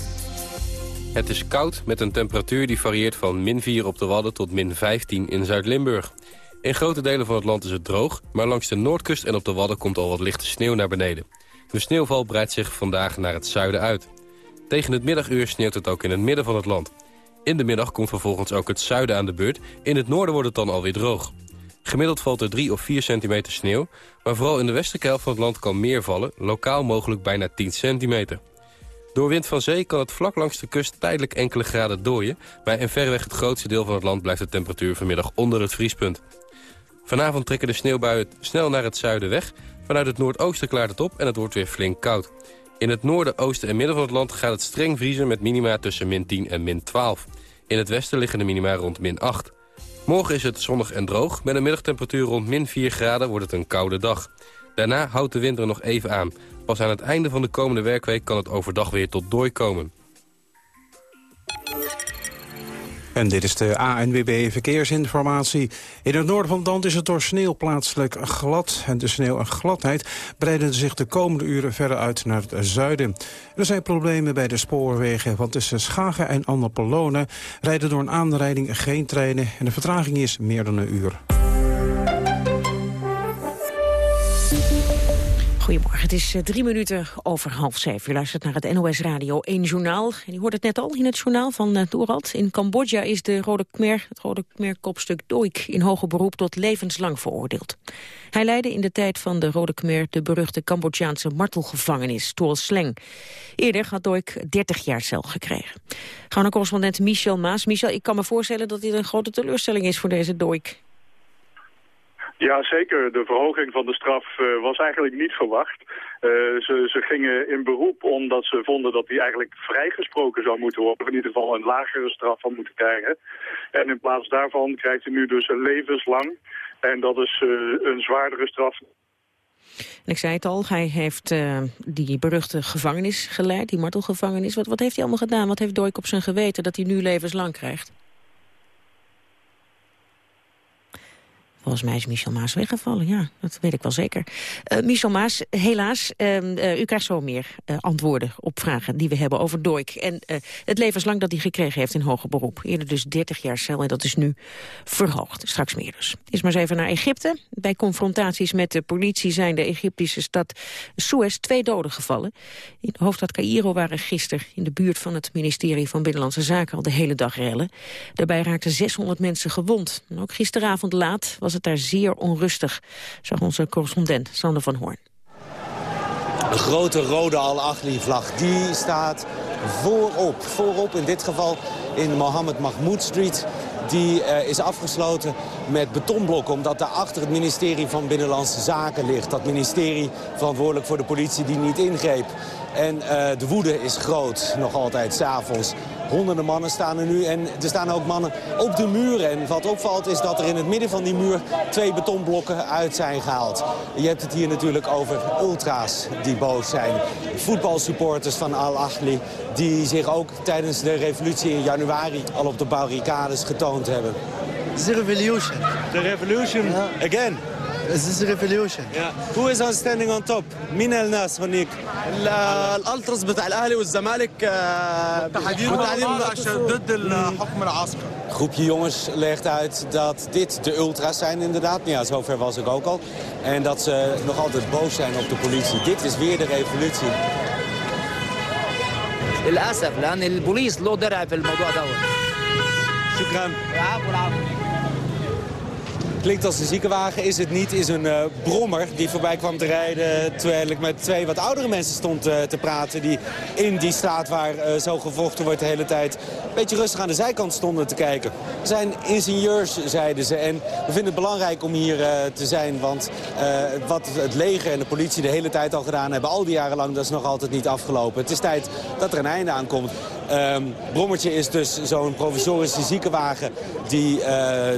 Het is koud met een temperatuur die varieert van min 4 op de Wadden tot min 15 in Zuid-Limburg. In grote delen van het land is het droog, maar langs de noordkust en op de Wadden komt al wat lichte sneeuw naar beneden. De sneeuwval breidt zich vandaag naar het zuiden uit. Tegen het middaguur sneeuwt het ook in het midden van het land. In de middag komt vervolgens ook het zuiden aan de beurt. In het noorden wordt het dan alweer droog. Gemiddeld valt er 3 of 4 centimeter sneeuw, maar vooral in de westelijke helft van het land kan meer vallen, lokaal mogelijk bijna 10 centimeter. Door wind van zee kan het vlak langs de kust tijdelijk enkele graden dooien, maar in verreweg het grootste deel van het land blijft de temperatuur vanmiddag onder het vriespunt. Vanavond trekken de sneeuwbuien snel naar het zuiden weg. Vanuit het noordoosten klaart het op en het wordt weer flink koud. In het noorden, oosten en midden van het land gaat het streng vriezen met minima tussen min 10 en min 12. In het westen liggen de minima rond min 8. Morgen is het zonnig en droog. Met een middagtemperatuur rond min 4 graden wordt het een koude dag. Daarna houdt de winter nog even aan. Pas aan het einde van de komende werkweek kan het overdag weer tot dooi komen. En dit is de ANWB Verkeersinformatie. In het noorden van het land is het door sneeuw plaatselijk glad. En de sneeuw en gladheid breiden zich de komende uren verder uit naar het zuiden. Er zijn problemen bij de spoorwegen, want tussen Schagen en Annapolone rijden door een aanrijding geen treinen. En de vertraging is meer dan een uur. Goedemorgen, het is eh, drie minuten over half zeven. U luistert naar het NOS Radio 1 Journaal. En u hoort het net al in het journaal van uh, Dorald. In Cambodja is de Rode Khmer, het Rode Khmer-kopstuk Doik... in hoger beroep tot levenslang veroordeeld. Hij leidde in de tijd van de Rode Khmer... de beruchte Cambodjaanse martelgevangenis, Tuol Sleng. Eerder had Doik 30 jaar cel gekregen. Gaan correspondent Michel Maas. Michel, ik kan me voorstellen dat dit een grote teleurstelling is voor deze Doik. Ja, zeker. De verhoging van de straf uh, was eigenlijk niet verwacht. Uh, ze, ze gingen in beroep omdat ze vonden dat hij eigenlijk vrijgesproken zou moeten worden. Of in ieder geval een lagere straf van moeten krijgen. En in plaats daarvan krijgt hij nu dus een levenslang. En dat is uh, een zwaardere straf. Ik zei het al, hij heeft die beruchte gevangenis geleid, die martelgevangenis. Wat, wat heeft hij allemaal gedaan? Wat heeft Doik op zijn geweten dat hij nu levenslang krijgt? Volgens mij is Michel Maas weggevallen, ja, dat weet ik wel zeker. Uh, Michel Maas, helaas, uh, uh, u krijgt zo meer antwoorden op vragen die we hebben over Doik. En het levenslang dat hij gekregen heeft in hoger beroep. Eerder dus 30 jaar cel en dat is nu verhoogd. Straks meer dus. Is maar eens even naar Egypte. Bij confrontaties met de politie zijn de Egyptische stad Suez twee doden gevallen. In de hoofdstad Cairo waren gisteren in de buurt van het ministerie van Binnenlandse Zaken al de hele dag rellen. Daarbij raakten 600 mensen gewond. Ook gisteravond laat was het daar zeer onrustig, zag onze correspondent Sander van Hoorn. De grote rode Al-Achli-vlag, die staat voorop. Voorop in dit geval in Mohammed Mahmoud Street. Die eh, is afgesloten met betonblokken, omdat daar achter het ministerie van Binnenlandse Zaken ligt. Dat ministerie verantwoordelijk voor de politie die niet ingreep. En eh, de woede is groot, nog altijd, s'avonds. Honderden mannen staan er nu en er staan ook mannen op de muren. En wat opvalt is dat er in het midden van die muur twee betonblokken uit zijn gehaald. Je hebt het hier natuurlijk over ultra's die boos zijn. Voetbalsupporters van Al-Ahli die zich ook tijdens de revolutie in januari al op de barricades getoond hebben. The revolution. The revolution again. This is revolution. Yeah. Who is on standing on top? مين الناس هنيك؟ الالتراس بتاع الاهلي والزمالك متحدين ضد الحكم العسكري. groepje jongens legt uit dat dit de ultra's zijn inderdaad. Ja, zover was ik ook al. En dat ze nog altijd boos zijn op de politie. Dit is weer de revolutie. للاسف لان البوليس له درع في الموضوع دوت شكرا Klinkt als een ziekenwagen, is het niet, is een eh, brommer die voorbij kwam te rijden... terwijl ik met twee wat oudere mensen stond eh, te praten... die in die straat waar eh, zo gevochten wordt de hele tijd... een beetje rustig aan de zijkant stonden te kijken. We zijn ingenieurs, zeiden ze, en we vinden het belangrijk om hier te zijn... want wat het leger en de politie de hele tijd al gedaan hebben... al die jaren lang, dat is nog altijd niet afgelopen. Het is tijd dat er een einde aan komt. Ehm, Brommertje is dus zo'n provisorische ziekenwagen... die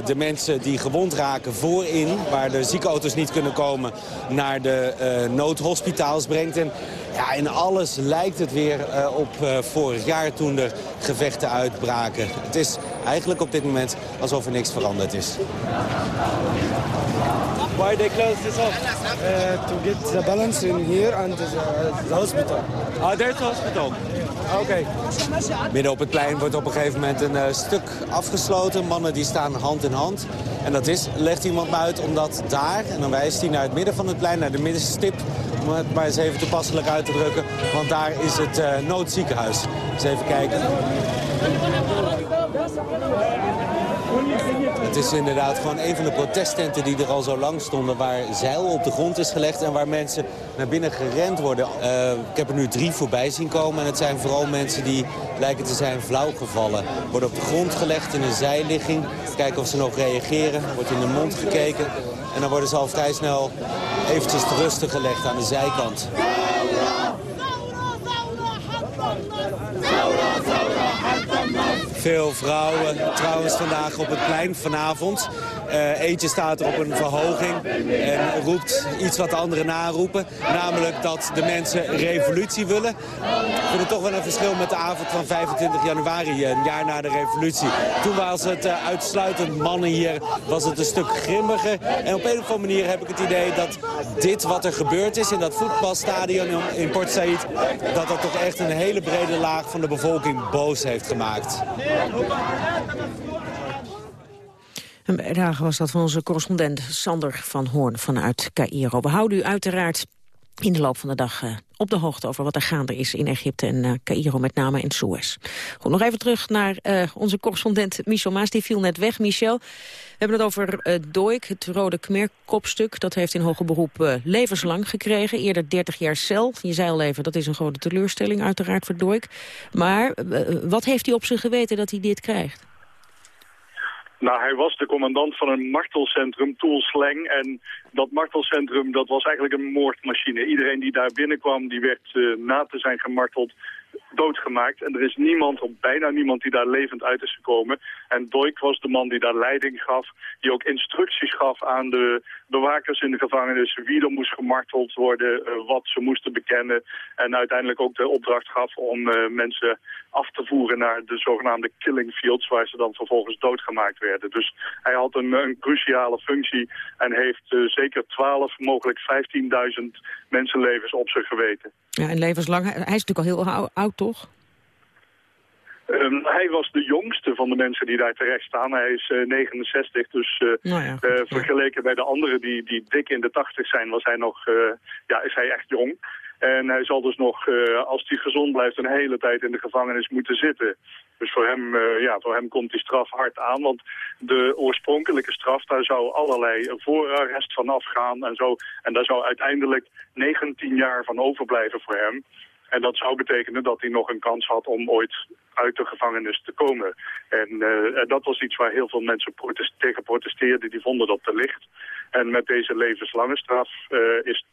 de mensen die gewond raken voorin, waar de ziekenauto's niet kunnen komen, naar de eh, noodhospitaals brengt. En ja, in alles lijkt het weer eh, op eh, vorig jaar toen er gevechten uitbraken. Het is eigenlijk op dit moment alsof er niks veranderd is. Why they close this off? Uh, to get the balance in here and the, the hospital. Ah, there's the hospital. Oké. Midden op het plein wordt op een gegeven moment een uh, stuk afgesloten. Mannen die staan hand in hand. En dat is, legt iemand me uit, omdat daar, en dan wijst hij naar het midden van het plein, naar de middenstip, om het maar eens even toepasselijk uit te drukken, want daar is het uh, noodziekenhuis. Eens even kijken. Het is inderdaad gewoon een van de protesttenten die er al zo lang stonden... waar zeil op de grond is gelegd en waar mensen naar binnen gerend worden. Uh, ik heb er nu drie voorbij zien komen en het zijn vooral mensen die lijken te zijn flauwgevallen. Worden op de grond gelegd in een zijligging. Kijken of ze nog reageren. Wordt in de mond gekeken. En dan worden ze al vrij snel eventjes te rusten gelegd aan de zijkant. Veel vrouwen trouwens vandaag op het plein vanavond. Uh, eentje staat er op een verhoging en roept iets wat de anderen naroepen. Namelijk dat de mensen revolutie willen. Ik vind het toch wel een verschil met de avond van 25 januari, een jaar na de revolutie. Toen was het uh, uitsluitend mannen hier, was het een stuk grimmiger. En op een of andere manier heb ik het idee dat dit wat er gebeurd is in dat voetbalstadion in Port Said... dat dat toch echt een hele brede laag van de bevolking boos heeft gemaakt. Een was dat van onze correspondent Sander van Hoorn vanuit Cairo. We houden u uiteraard in de loop van de dag uh, op de hoogte over wat er gaande is in Egypte en uh, Cairo, met name in Suez. Goed, nog even terug naar uh, onze correspondent Michel Maas, die viel net weg. Michel, we hebben het over uh, Doik, het rode Khmer-kopstuk. Dat heeft in hoger beroep levenslang gekregen, eerder 30 jaar cel. Je zei al even, dat is een grote teleurstelling uiteraard voor Doik. Maar wat heeft hij op zijn geweten dat hij dit krijgt? Nou, hij was de commandant van een martelcentrum, Toolslang. En dat martelcentrum, dat was eigenlijk een moordmachine. Iedereen die daar binnenkwam, die werd uh, na te zijn gemarteld doodgemaakt. En er is niemand, of bijna niemand, die daar levend uit is gekomen. En Doik was de man die daar leiding gaf. Die ook instructies gaf aan de bewakers in de gevangenis. Wie er moest gemarteld worden, uh, wat ze moesten bekennen. En uiteindelijk ook de opdracht gaf om uh, mensen af te voeren naar de zogenaamde killing fields. Waar ze dan vervolgens doodgemaakt werden. Dus hij had een, een cruciale functie. En heeft uh, zeker 12, mogelijk 15.000 mensenlevens op zich geweten. Ja, en levenslang. Hij is natuurlijk al heel oud, toch? Um, hij was de jongste van de mensen die daar terecht staan. Hij is uh, 69, dus uh, nou ja, uh, vergeleken bij de anderen die, die dik in de 80 zijn, was hij nog, ja, is hij echt jong. En hij zal dus nog, als hij gezond blijft, een hele tijd in de gevangenis moeten zitten. Dus voor hem, ja, voor hem komt die straf hard aan. Want de oorspronkelijke straf, daar zou allerlei voorarrest van afgaan en zo. En daar zou uiteindelijk 19 jaar van overblijven voor hem. En dat zou betekenen dat hij nog een kans had om ooit uit de gevangenis te komen. En uh, dat was iets waar heel veel mensen protest tegen protesteerden. Die vonden dat te licht. En met deze levenslange straf uh, is,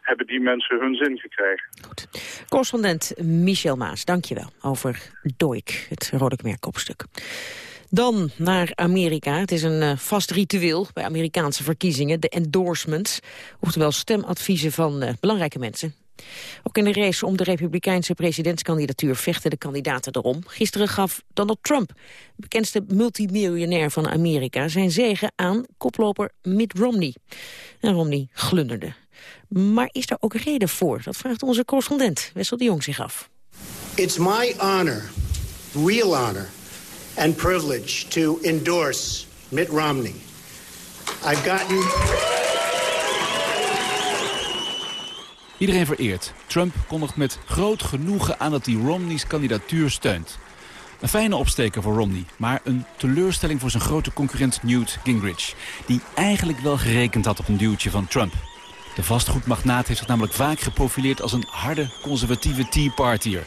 hebben die mensen hun zin gekregen. Goed. Correspondent Michel Maas, dankjewel over Doik, het Rode Khmer-kopstuk. Dan naar Amerika. Het is een uh, vast ritueel bij Amerikaanse verkiezingen, de endorsements. Oftewel stemadviezen van belangrijke mensen. Ook in de race om de republikeinse presidentskandidatuur vechten de kandidaten erom. Gisteren gaf Donald Trump, bekendste multimiljonair van Amerika, zijn zegen aan koploper Mitt Romney. En Romney glunderde. Maar is daar ook reden voor? Dat vraagt onze correspondent Wessel de Jong zich af. It's my honor, real honor and privilege to endorse Mitt Romney. I've gotten Iedereen vereert. Trump kondigt met groot genoegen aan dat hij Romney's kandidatuur steunt. Een fijne opsteker voor Romney, maar een teleurstelling voor zijn grote concurrent Newt Gingrich. Die eigenlijk wel gerekend had op een duwtje van Trump. De vastgoedmagnaat heeft zich namelijk vaak geprofileerd als een harde conservatieve Tea Partier.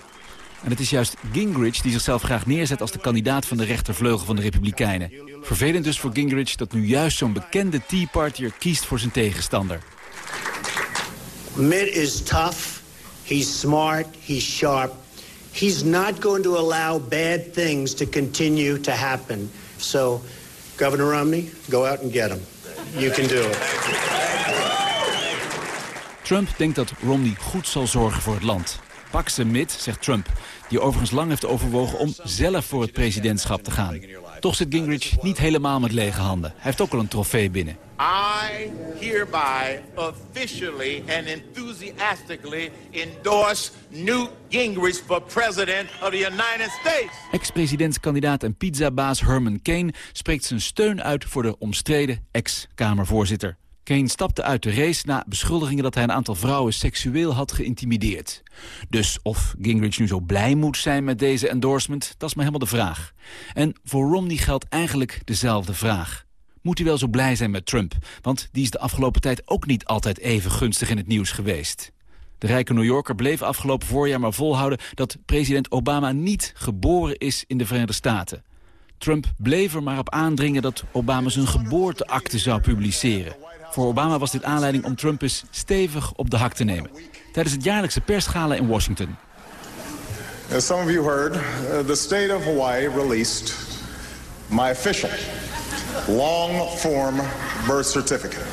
En het is juist Gingrich die zichzelf graag neerzet als de kandidaat van de rechtervleugel van de Republikeinen. Vervelend dus voor Gingrich dat nu juist zo'n bekende Tea Partier kiest voor zijn tegenstander. Mitt is tough, he's smart, he's sharp. He's not going to allow bad things to continue to happen. So, Governor Romney, go out and get him. You can do it. Trump denkt dat Romney goed zal zorgen voor het land. Pak ze Mitt, zegt Trump, die overigens lang heeft overwogen om zelf voor het presidentschap te gaan. Toch zit Gingrich niet helemaal met lege handen. Hij heeft ook al een trofee binnen. I hereby officially and enthusiastically endorse Newt Gingrich for president of the United States. Ex-presidentskandidaat en pizzabaas Herman Kane spreekt zijn steun uit voor de omstreden ex-kamervoorzitter. Kane stapte uit de race na beschuldigingen dat hij een aantal vrouwen seksueel had geïntimideerd. Dus of Gingrich nu zo blij moet zijn met deze endorsement, dat is maar helemaal de vraag. En voor Romney geldt eigenlijk dezelfde vraag. Moet hij wel zo blij zijn met Trump? Want die is de afgelopen tijd ook niet altijd even gunstig in het nieuws geweest. De rijke New Yorker bleef afgelopen voorjaar maar volhouden... dat president Obama niet geboren is in de Verenigde Staten. Trump bleef er maar op aandringen dat Obama zijn geboorteakte zou publiceren. Voor Obama was dit aanleiding om Trump eens stevig op de hak te nemen. Tijdens het jaarlijkse persgala in Washington. As some of you heard, uh, the state of Hawaii released my official long-form birth certificate.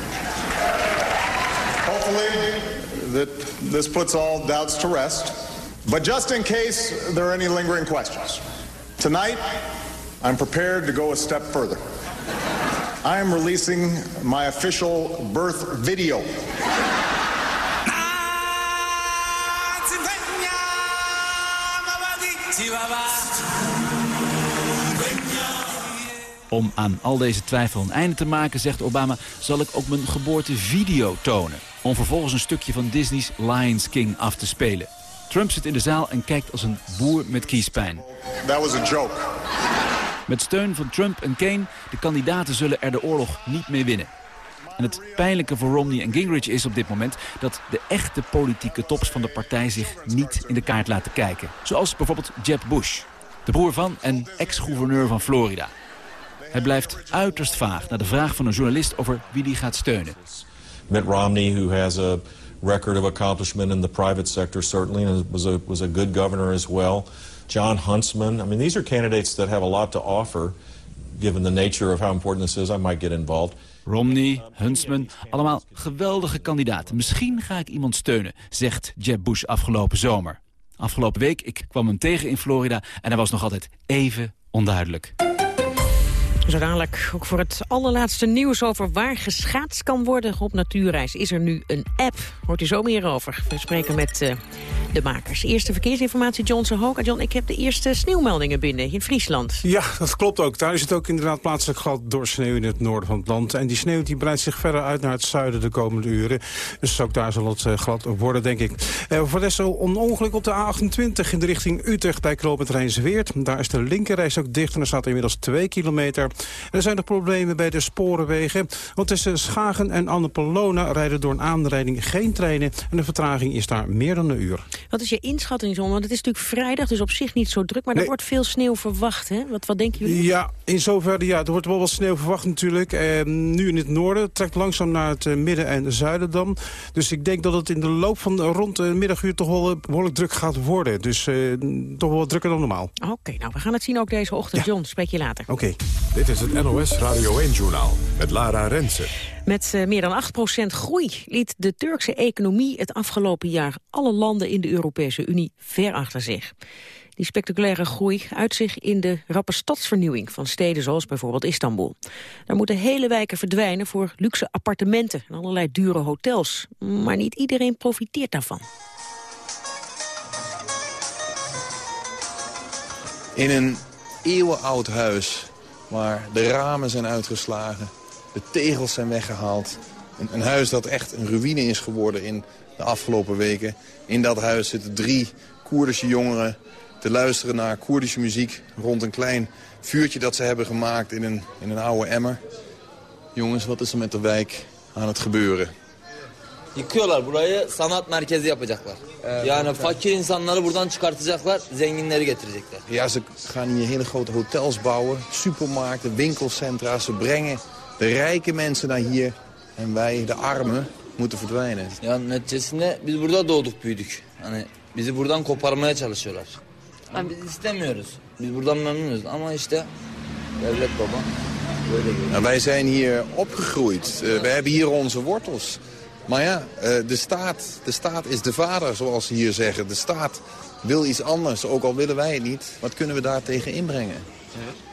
Hopefully that this puts all doubts to rest. But just in case there are any lingering questions, tonight I'm prepared to go a step further. I am releasing my official birth video. Om aan al deze twijfel een einde te maken, zegt Obama... zal ik ook mijn geboortevideo tonen. Om vervolgens een stukje van Disney's Lions King af te spelen. Trump zit in de zaal en kijkt als een boer met kiespijn. That was a joke. Met steun van Trump en Kane, de kandidaten zullen er de oorlog niet mee winnen. En het pijnlijke voor Romney en Gingrich is op dit moment... dat de echte politieke tops van de partij zich niet in de kaart laten kijken. Zoals bijvoorbeeld Jeb Bush, de broer van en ex-gouverneur van Florida. Hij blijft uiterst vaag naar de vraag van een journalist over wie die gaat steunen. Mitt Romney, who has a record of accomplishment in the private sector, certainly, and was a, was a good governor as well. John Huntsman. I mean, these are candidates that have a lot to offer. Given the nature of how important this is, I might get involved. Romney, Huntsman, allemaal geweldige kandidaten. Misschien ga ik iemand steunen, zegt Jeb Bush afgelopen zomer. Afgelopen week, ik kwam hem tegen in Florida en hij was nog altijd even onduidelijk. Zo dadelijk ook voor het allerlaatste nieuws over waar geschaatst kan worden op natuurreis is er nu een app. Hoort u zo meer over. We spreken met uh, de makers. Eerste verkeersinformatie, John Hoga. John, ik heb de eerste sneeuwmeldingen binnen in Friesland. Ja, dat klopt ook. Daar is het ook inderdaad plaatselijk glad door sneeuw in het noorden van het land. En die sneeuw die breidt zich verder uit naar het zuiden de komende uren. Dus ook daar zal het uh, glad worden, denk ik. Uh, voor de zo een ongeluk op de A28 in de richting Utrecht bij Knoopend Rijnsweert. Daar is de linkerreis ook dicht en er staat inmiddels 2 kilometer. En er zijn nog problemen bij de sporenwegen. Want tussen Schagen en Annapolona rijden door een aanrijding geen treinen. En de vertraging is daar meer dan een uur. Wat is je inschatting, John? Want het is natuurlijk vrijdag, dus op zich niet zo druk. Maar er wordt veel sneeuw verwacht, hè? Wat, wat denken jullie? Ja, in zoverre, ja, er wordt wel wat sneeuw verwacht natuurlijk. Eh, nu in het noorden, trekt langzaam naar het eh, midden en zuiden dan. Dus ik denk dat het in de loop van rond de middaguur toch wel eh, behoorlijk druk gaat worden. Dus eh, toch wel wat drukker dan normaal. Oké, nou, we gaan het zien ook deze ochtend. John, spreek je later. Oké. Dit is het NOS Radio 1-journaal met Lara Rensen. Met uh, meer dan 8% groei liet de Turkse economie het afgelopen jaar alle landen in de Europese Unie ver achter zich. Die spectaculaire groei uit zich in de rappe stadsvernieuwing van steden zoals bijvoorbeeld Istanbul. Daar moeten hele wijken verdwijnen voor luxe appartementen en allerlei dure hotels. Maar niet iedereen profiteert daarvan. In een eeuwenoud huis waar de ramen zijn uitgeslagen, de tegels zijn weggehaald. Een, een, huis dat echt een ruïne is geworden in de afgelopen weken. In dat huis zitten drie Koerdische jongeren te luisteren naar Koerdische muziek... rond een klein vuurtje dat ze hebben gemaakt in een, in een oude emmer. Jongens, wat is er met de wijk aan het gebeuren? Yıkıyorlar burayı sanat merkezi yapacaklar. Yani fakir insanları buradan çıkartacaklar, zenginleri getirecekler. Ja, ze gaan hier hele grote hotels bouwen, supermarkten, winkelcentra. Ze brengen de rijke mensen naar hier en wij, de armen, moeten verdwijnen. Ja, neticesinde biz burada doğduk büyüdük. Hani bizi buradan koparmaya çalışıyorlar. Yani biz istemiyoruz. Biz buradan memnunuz ama işte devlet baba böyle görüyor. Nou, wij zijn hier opgegroeid. Uh, we hebben hier onze wortels. Maar ja, uh, de, staat, de staat is de vader, zoals ze hier zeggen. De staat wil iets anders, ook al willen wij het niet. Wat kunnen we daar tegen inbrengen? Ja.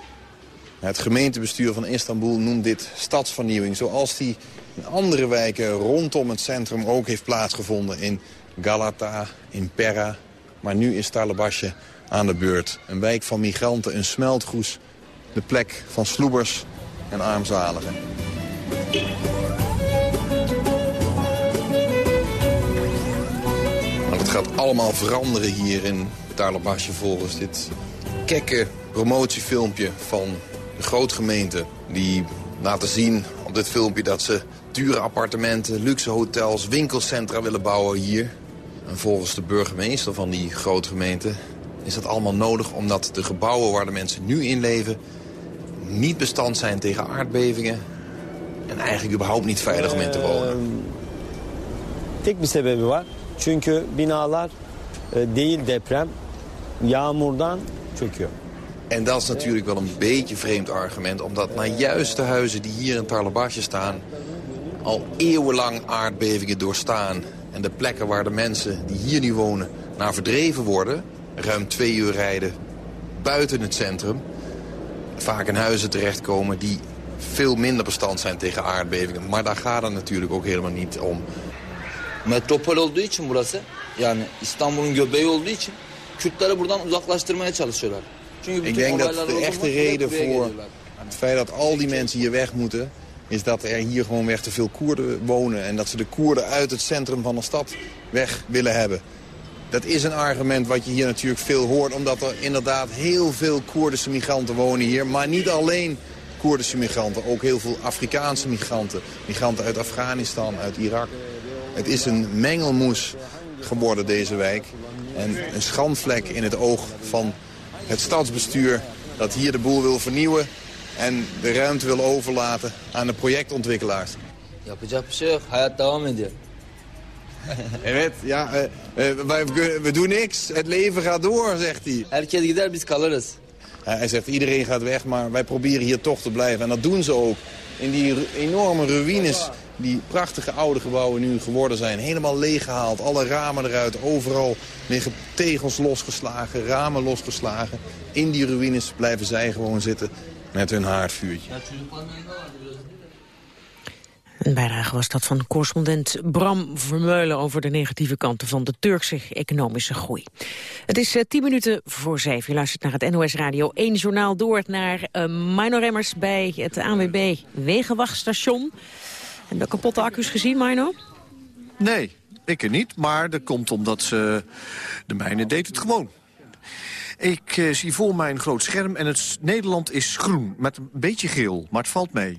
Het gemeentebestuur van Istanbul noemt dit stadsvernieuwing... zoals die in andere wijken rondom het centrum ook heeft plaatsgevonden. In Galata, in Pera. Maar nu is Talabasje aan de beurt. Een wijk van migranten, een smeltgroes. De plek van sloebers en armzaligen. Maar het gaat allemaal veranderen hier in Talabasje volgens dit kekke promotiefilmpje van de grootgemeente. Die laten zien op dit filmpje dat ze dure appartementen, luxe hotels, winkelcentra willen bouwen hier. En volgens de burgemeester van die grootgemeente is dat allemaal nodig... omdat de gebouwen waar de mensen nu in leven niet bestand zijn tegen aardbevingen... en eigenlijk überhaupt niet veilig om in te wonen. Tek bir sebebi var. Çünkü binalar değil deprem, yağmurdan çöküyor. En dat is natuurlijk wel een beetje vreemd argument... omdat nou juist de huizen die hier in Tarlebasje staan... al eeuwenlang aardbevingen doorstaan. En de plekken waar de mensen die hier nu wonen naar verdreven worden... ruim twee uur rijden buiten het centrum... vaak in huizen terechtkomen die veel minder bestand zijn tegen aardbevingen. Maar daar gaat het natuurlijk ook helemaal niet om. Metropol olduğu için burası, yani İstanbul'un göbeği olduğu için... Kürtleri buradan uzaklaştırmaya çalışıyorlar. Ik denk dat de echte reden voor het feit dat al die mensen hier weg moeten... is dat er hier gewoon weg te veel Koerden wonen... en dat ze de Koerden uit het centrum van de stad weg willen hebben. Dat is een argument wat je hier natuurlijk veel hoort... omdat er inderdaad heel veel Koerdische migranten wonen hier. Maar niet alleen Koerdische migranten, ook heel veel Afrikaanse migranten. Migranten uit Afghanistan, uit Irak. Het is een mengelmoes geworden, deze wijk. En een schandvlek in het oog van het stadsbestuur... dat hier de boel wil vernieuwen en de ruimte wil overlaten aan de projectontwikkelaars. Evet, ja, wij, we doen niks. Het leven gaat door, zegt hij. Herkes gider, biz kalırız. Hij zegt, iedereen gaat weg, maar wij proberen hier toch te blijven. En dat doen ze ook. In die enorme ruïnes, die prachtige oude gebouwen nu geworden zijn. Helemaal leeggehaald, alle ramen eruit. Overal liggen tegels losgeslagen, ramen losgeslagen. In die ruïnes blijven zij gewoon zitten met hun haardvuurtje. Een bijdrage was dat van correspondent Bram Vermeulen... over de negatieve kanten van de Turkse economische groei. Het is uh, tien minuten voor zeven. Je luistert naar het NOS Radio 1 journaal door naar uh, Remmers... bij het ANWB Wegenwachtstation. Heb je kapotte accu's gezien, Mino? Nee, ik er niet. Maar dat komt omdat ze, de mijne deed het gewoon. Ik uh, zie voor mij een groot scherm en het Nederland is groen met een beetje geel, maar het valt mee.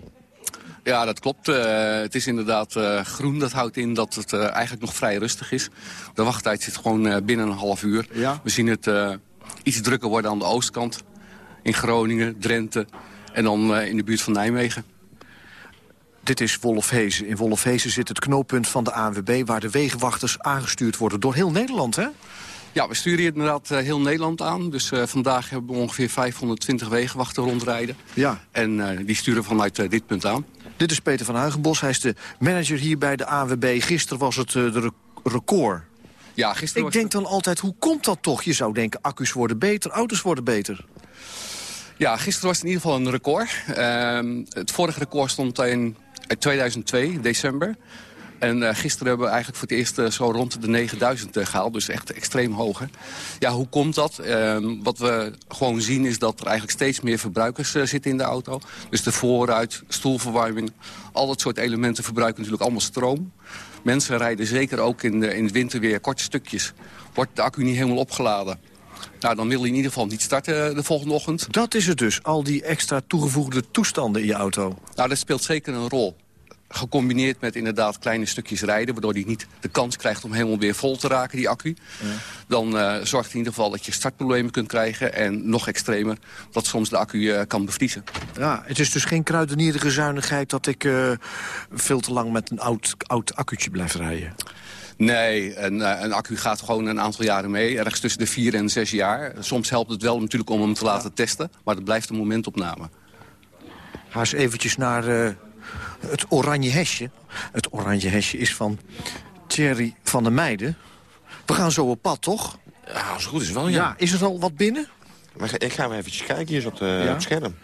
Ja, dat klopt. Uh, het is inderdaad uh, groen. Dat houdt in dat het uh, eigenlijk nog vrij rustig is. De wachttijd zit gewoon binnen een half uur. Ja. We zien het iets drukker worden aan de oostkant. In Groningen, Drenthe en dan in de buurt van Nijmegen. Dit is Wolfhezen. In Wolfhezen zit het knooppunt van de ANWB... waar de wegenwachters aangestuurd worden door heel Nederland, hè? Ja, we sturen hier inderdaad uh, heel Nederland aan. Dus uh, vandaag hebben we ongeveer 520 wegenwachten rondrijden. Ja. En uh, die sturen vanuit dit punt aan. Dit is Peter van Huigenbos. Hij is de manager hier bij de ANWB. Gisteren was het de record. Ja, gisteren Ik denk dan altijd, hoe komt dat toch? Je zou denken, accu's worden beter, auto's worden beter. Ja, gisteren was het in ieder geval een record. Ehm, het vorige record stond in 2002, december. En uh, gisteren hebben we eigenlijk voor het eerst uh, zo rond de 9000 uh, gehaald. Dus echt extreem hoog. Hè? Ja, hoe komt dat? Ehm, wat we gewoon zien is dat er eigenlijk steeds meer verbruikers zitten in de auto. Dus de voorruit, stoelverwarming, al dat soort elementen verbruiken natuurlijk allemaal stroom. Mensen rijden zeker ook in, de, in het winterweer korte stukjes. Wordt de accu niet helemaal opgeladen. Nou, dan wil je in ieder geval niet starten de volgende ochtend. Dat is het dus, al die extra toegevoegde toestanden in je auto. Nou, dat speelt zeker een rol gecombineerd met inderdaad kleine stukjes rijden... waardoor die niet de kans krijgt om helemaal weer vol te raken, die accu. Ja. Dan uh, zorgt in ieder geval dat je startproblemen kunt krijgen... en nog extremer, dat soms de accu uh, kan bevriezen. Ja, het is dus geen kruidenierige zuinigheid... dat ik uh, veel te lang met een oud, oud accu'tje blijf rijden. Nee, een, een, accu gaat gewoon een aantal jaren mee. Ergens tussen de vier en zes jaar. Soms helpt het wel natuurlijk om hem te laten ja. testen. Maar dat blijft een momentopname. Ga eens eventjes naar uh, het oranje hesje. Het oranje hesje is van Thierry van der Meijden. We gaan zo op pad, toch? Ja, als het goed is wel, ja. ja is er al wat binnen? Ik ga maar eventjes kijken hier op, de, ja? op het scherm.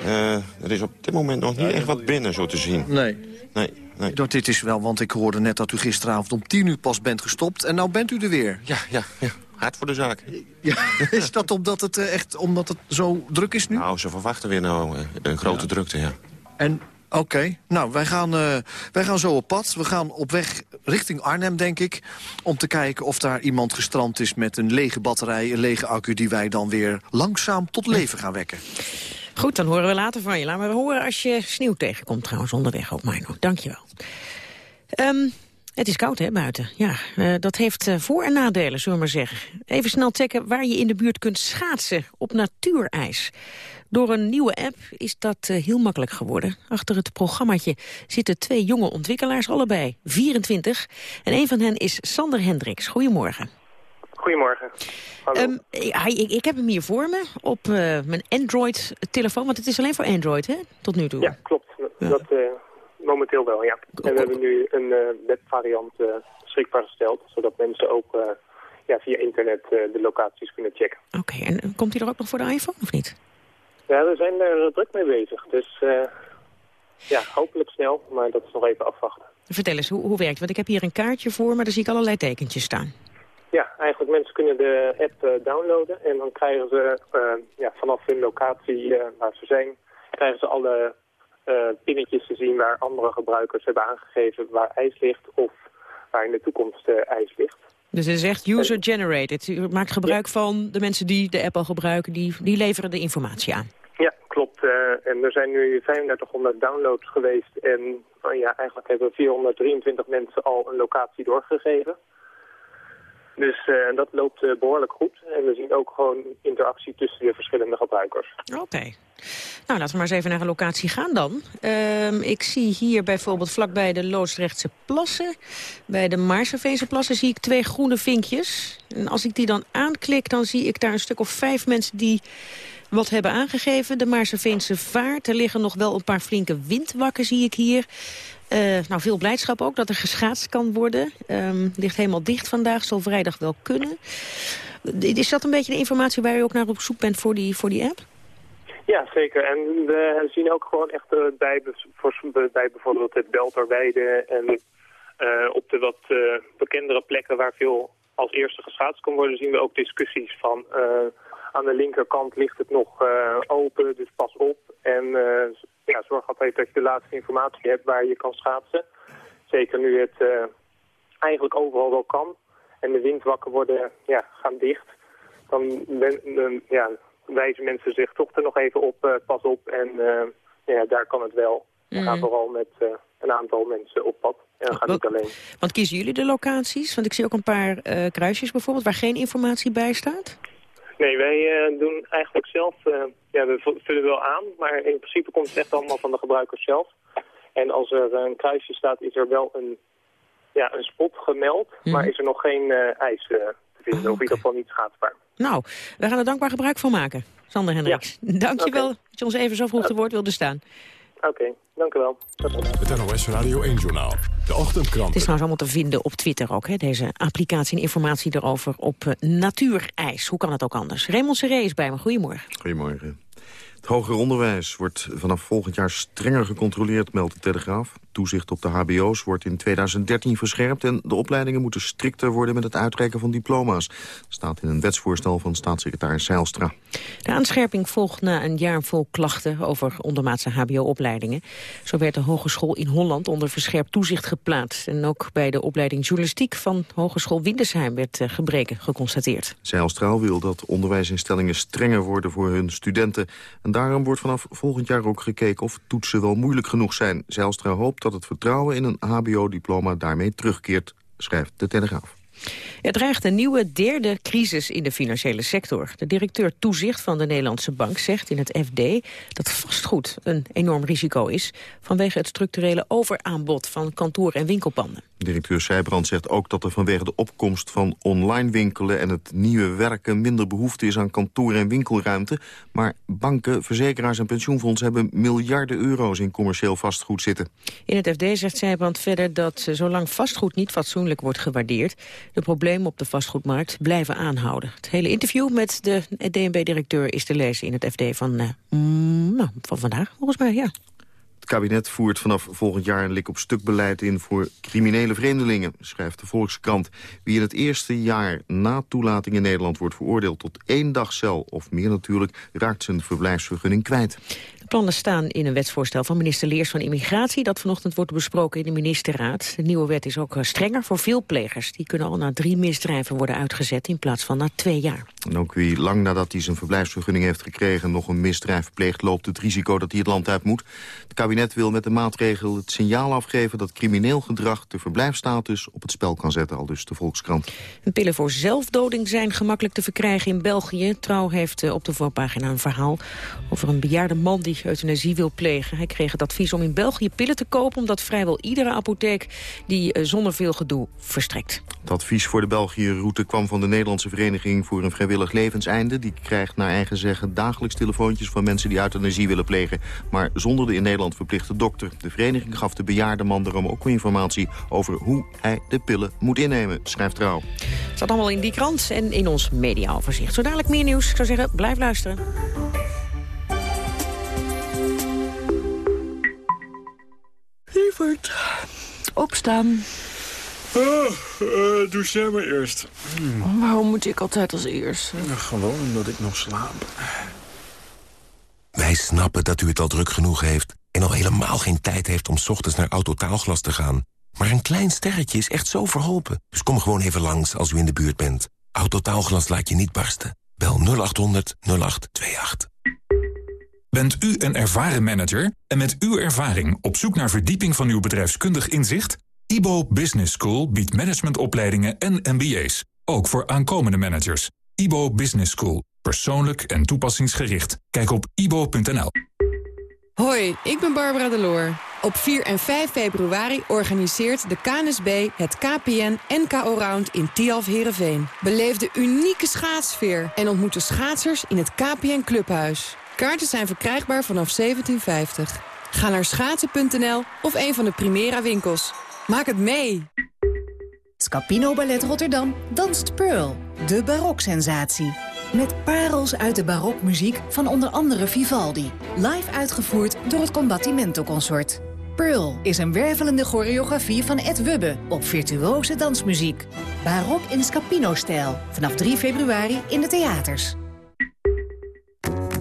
Uh, er is op dit moment nog niet echt wat binnen, zo te zien. Nee. Nee. Nee. Dat dit is wel, want ik hoorde net dat u gisteravond om tien uur pas bent gestopt... en nou bent u er weer. Ja, ja, ja. Hard voor de zaak. Ja, is dat omdat het uh, echt omdat het zo druk is nu? Nou, ze verwachten weer nou uh, een grote ja. drukte, ja. En Oké, okay. nou, wij gaan, uh, wij gaan zo op pad. We gaan op weg richting Arnhem, denk ik. Om te kijken of daar iemand gestrand is met een lege batterij, een lege accu... die wij dan weer langzaam tot leven gaan wekken. Goed, dan horen we later van je. Laat maar horen als je sneeuw tegenkomt trouwens onderweg ook, Mino. Dank je wel. Um, het is koud, hè, buiten. Ja, uh, dat heeft uh, voor- en nadelen, zullen we maar zeggen. Even snel checken waar je in de buurt kunt schaatsen op natuurijs. Door een nieuwe app is dat uh, heel makkelijk geworden. Achter het programmaatje zitten twee jonge ontwikkelaars, allebei 24. En een van hen is Sander Hendricks. Goedemorgen. Goedemorgen. Hallo. Um, ik, ik, heb hem hier voor me op uh, mijn Android-telefoon, want het is alleen voor Android, hè, tot nu toe? Ja, klopt. Ja. Dat uh, momenteel wel, ja. En we hebben nu een uh, webvariant beschikbaar gesteld, zodat mensen ook ja, via internet de locaties kunnen checken. Oké, okay, en komt hij er ook nog voor de iPhone, of niet? Ja, we zijn er druk mee bezig, dus ja, hopelijk snel, maar dat is nog even afwachten. Vertel eens, hoe, hoe werkt het? Want ik heb hier een kaartje voor, maar daar zie ik allerlei tekentjes staan. Ja, eigenlijk mensen kunnen de app uh, downloaden en dan krijgen ze uh, ja, vanaf hun locatie uh, waar ze zijn, krijgen ze alle pinnetjes te zien waar andere gebruikers hebben aangegeven waar ijs ligt of waar in de toekomst ijs ligt. Dus het is echt user-generated. U maakt gebruik ja. van de mensen die de app al gebruiken, die, die leveren de informatie aan. Ja, klopt. en er zijn nu 3500 downloads geweest en ja, eigenlijk hebben 423 mensen al een locatie doorgegeven. Dus uh, dat loopt uh, behoorlijk goed. En we zien ook gewoon interactie tussen de verschillende gebruikers. Oké. Nou, laten we maar eens even naar een locatie gaan dan. Uh, ik zie hier bijvoorbeeld vlakbij de Loosdrechtse plassen... bij de Maarseveense plassen zie ik twee groene vinkjes. En als ik die dan aanklik, dan zie ik daar een stuk of vijf mensen... die wat hebben aangegeven. De Maarseveense vaart. Er liggen nog wel een paar flinke windwakken, zie ik hier. Uh, nou, veel blijdschap ook dat er geschaatst kan worden. Um, ligt helemaal dicht vandaag, zal vrijdag wel kunnen. Is dat een beetje de informatie waar u ook naar op zoek bent voor die, voor die app? Ja, zeker. En we zien ook gewoon echt uh, bij, bij bijvoorbeeld het Belterweide en op de wat bekendere plekken waar veel als eerste geschaatst kan worden, zien we ook discussies van aan de linkerkant ligt het nog open, dus pas op. En ja, zorg altijd dat je de laatste informatie hebt waar je kan schaatsen. Zeker nu het uh, eigenlijk overal wel kan en de windwakken worden, ja, gaan dicht. Dan ja, wijzen mensen zich toch er nog even op, uh, pas op. En ja, daar kan het wel. We gaan vooral met een aantal mensen op pad. En we gaan niet alleen. Want kiezen jullie de locaties? Want ik zie ook een paar kruisjes bijvoorbeeld waar geen informatie bij staat. Nee, wij doen eigenlijk zelf, ja, we vullen wel aan, maar in principe komt het echt allemaal van de gebruikers zelf. En als er een kruisje staat, is er wel een, ja, een spot gemeld, mm. maar is er nog geen ijs te vinden, oh, of in ieder geval niet schaatsbaar. Nou, we gaan er dankbaar gebruik van maken. Sander Hendricks, ja. dank je wel dat je ons even zo vroeg te woord wilde staan. Oké, okay, dank u wel. Het NOS Radio 1-journaal. De ochtendkrant. Het is trouwens allemaal te vinden op Twitter ook, hè, deze applicatie en informatie erover op uh, natuurijs. Hoe kan het ook anders? Raymond Seré is bij me. Goedemorgen. Goedemorgen. Hoger onderwijs wordt vanaf volgend jaar strenger gecontroleerd, meldt de Telegraaf. Toezicht op de hbo's wordt in 2013 verscherpt... en de opleidingen moeten strikter worden met het uitreiken van diploma's. staat in een wetsvoorstel van staatssecretaris Zeilstra. De aanscherping volgt na een jaar vol klachten over ondermaatse hbo-opleidingen. Zo werd de hogeschool in Holland onder verscherpt toezicht geplaatst. En ook bij de opleiding journalistiek van Hogeschool Windesheim werd eh, gebreken geconstateerd. Zeilstra wil dat onderwijsinstellingen strenger worden voor hun studenten. En daarom wordt vanaf volgend jaar ook gekeken of toetsen wel moeilijk genoeg zijn. Zeilstra hoopt dat het vertrouwen in een hbo-diploma daarmee terugkeert, schrijft de Telegraaf. Er dreigt een nieuwe derde crisis in de financiële sector. De directeur toezicht van de Nederlandse Bank zegt in het FD... dat vastgoed een enorm risico is... vanwege het structurele overaanbod van kantoor- en winkelpanden. Directeur Sijbrand zegt ook dat er vanwege de opkomst van online winkelen... en het nieuwe werken minder behoefte is aan kantoor- en winkelruimte. Maar banken, verzekeraars en pensioenfondsen hebben miljarden euro's in commercieel vastgoed zitten. In het FD zegt Sijbrand verder dat zolang vastgoed niet fatsoenlijk wordt gewaardeerd... de problemen op de vastgoedmarkt blijven aanhouden. Het hele interview met de DNB-directeur is te lezen in het FD van, uh, nou, van vandaag, volgens mij, ja. Het kabinet voert vanaf volgend jaar een lik-op-stuk beleid in voor criminele vreemdelingen, schrijft de Volkskrant. Wie in het eerste jaar na toelating in Nederland wordt veroordeeld tot één dag cel of meer natuurlijk, raakt zijn verblijfsvergunning kwijt. De plannen staan in een wetsvoorstel van minister Leers van Immigratie... dat vanochtend wordt besproken in de ministerraad. De nieuwe wet is ook eh, strenger voor veel plegers. Die kunnen al na drie misdrijven worden uitgezet in plaats van na twee jaar. En ook wie lang nadat hij zijn verblijfsvergunning heeft gekregen... nog een misdrijf pleegt, loopt het risico dat hij het land uit moet. Het kabinet wil met de maatregel het signaal afgeven... dat crimineel gedrag de verblijfsstatus op het spel kan zetten, al dus de Volkskrant. pillen voor zelfdoding zijn gemakkelijk te verkrijgen in België. Trouw heeft eh, op de voorpagina een verhaal over een bejaarde man... die euthanasie wil plegen. Hij kreeg het advies om in België pillen te kopen... omdat vrijwel iedere apotheek die eh, zonder veel gedoe verstrekt. Het advies voor de België-route kwam van de Nederlandse Vereniging... voor een vrijwillig levenseinde. Die krijgt naar eigen zeggen dagelijks telefoontjes van mensen die euthanasie willen plegen. Maar zonder de in Nederland verplichte dokter. De vereniging gaf de bejaarde man daarom ook informatie... over hoe hij de pillen moet innemen, schrijft Trouw. Het staat allemaal in die krant en in ons mediaoverzicht. Zo dadelijk meer nieuws. Ik zou zeggen, blijf luisteren. Lieverd, opstaan. Oh, uh, doe jij maar eerst. Hmm. Waarom moet ik altijd als eerst? gewoon omdat ik nog slaap. Wij snappen dat u het al druk genoeg heeft... en al helemaal geen tijd heeft om ochtends naar Autotaalglas te gaan. Maar een klein sterretje is echt zo verholpen. Dus kom gewoon even langs als u in de buurt bent. Autotaalglas laat je niet barsten. Bel 0800 0828. Bent u een ervaren manager en met uw ervaring op zoek naar verdieping van uw bedrijfskundig inzicht? IBO Business School biedt managementopleidingen en MBA's, ook voor aankomende managers. IBO Business School, persoonlijk en toepassingsgericht. Kijk op ibo.nl. Hoi, ik ben Barbara Deloor. Op 4 en 5 februari organiseert de KNSB het KPN NKO Round in Tialf Herenveen. Beleef de unieke schaatsfeer en ontmoet de schaatsers in het KPN Clubhuis. Kaarten zijn verkrijgbaar vanaf 1750. Ga naar schaatsen.nl of een van de Primera winkels. Maak het mee! Scapino Ballet Rotterdam danst Pearl, de baroksensatie. Met parels uit de barokmuziek van onder andere Vivaldi. Live uitgevoerd door het Combattimento Consort. Pearl is een wervelende choreografie van Ed Wubbe op virtuose dansmuziek. Barok in Scapino-stijl. Vanaf 3 februari in de theaters.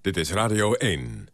Dit is Radio 1.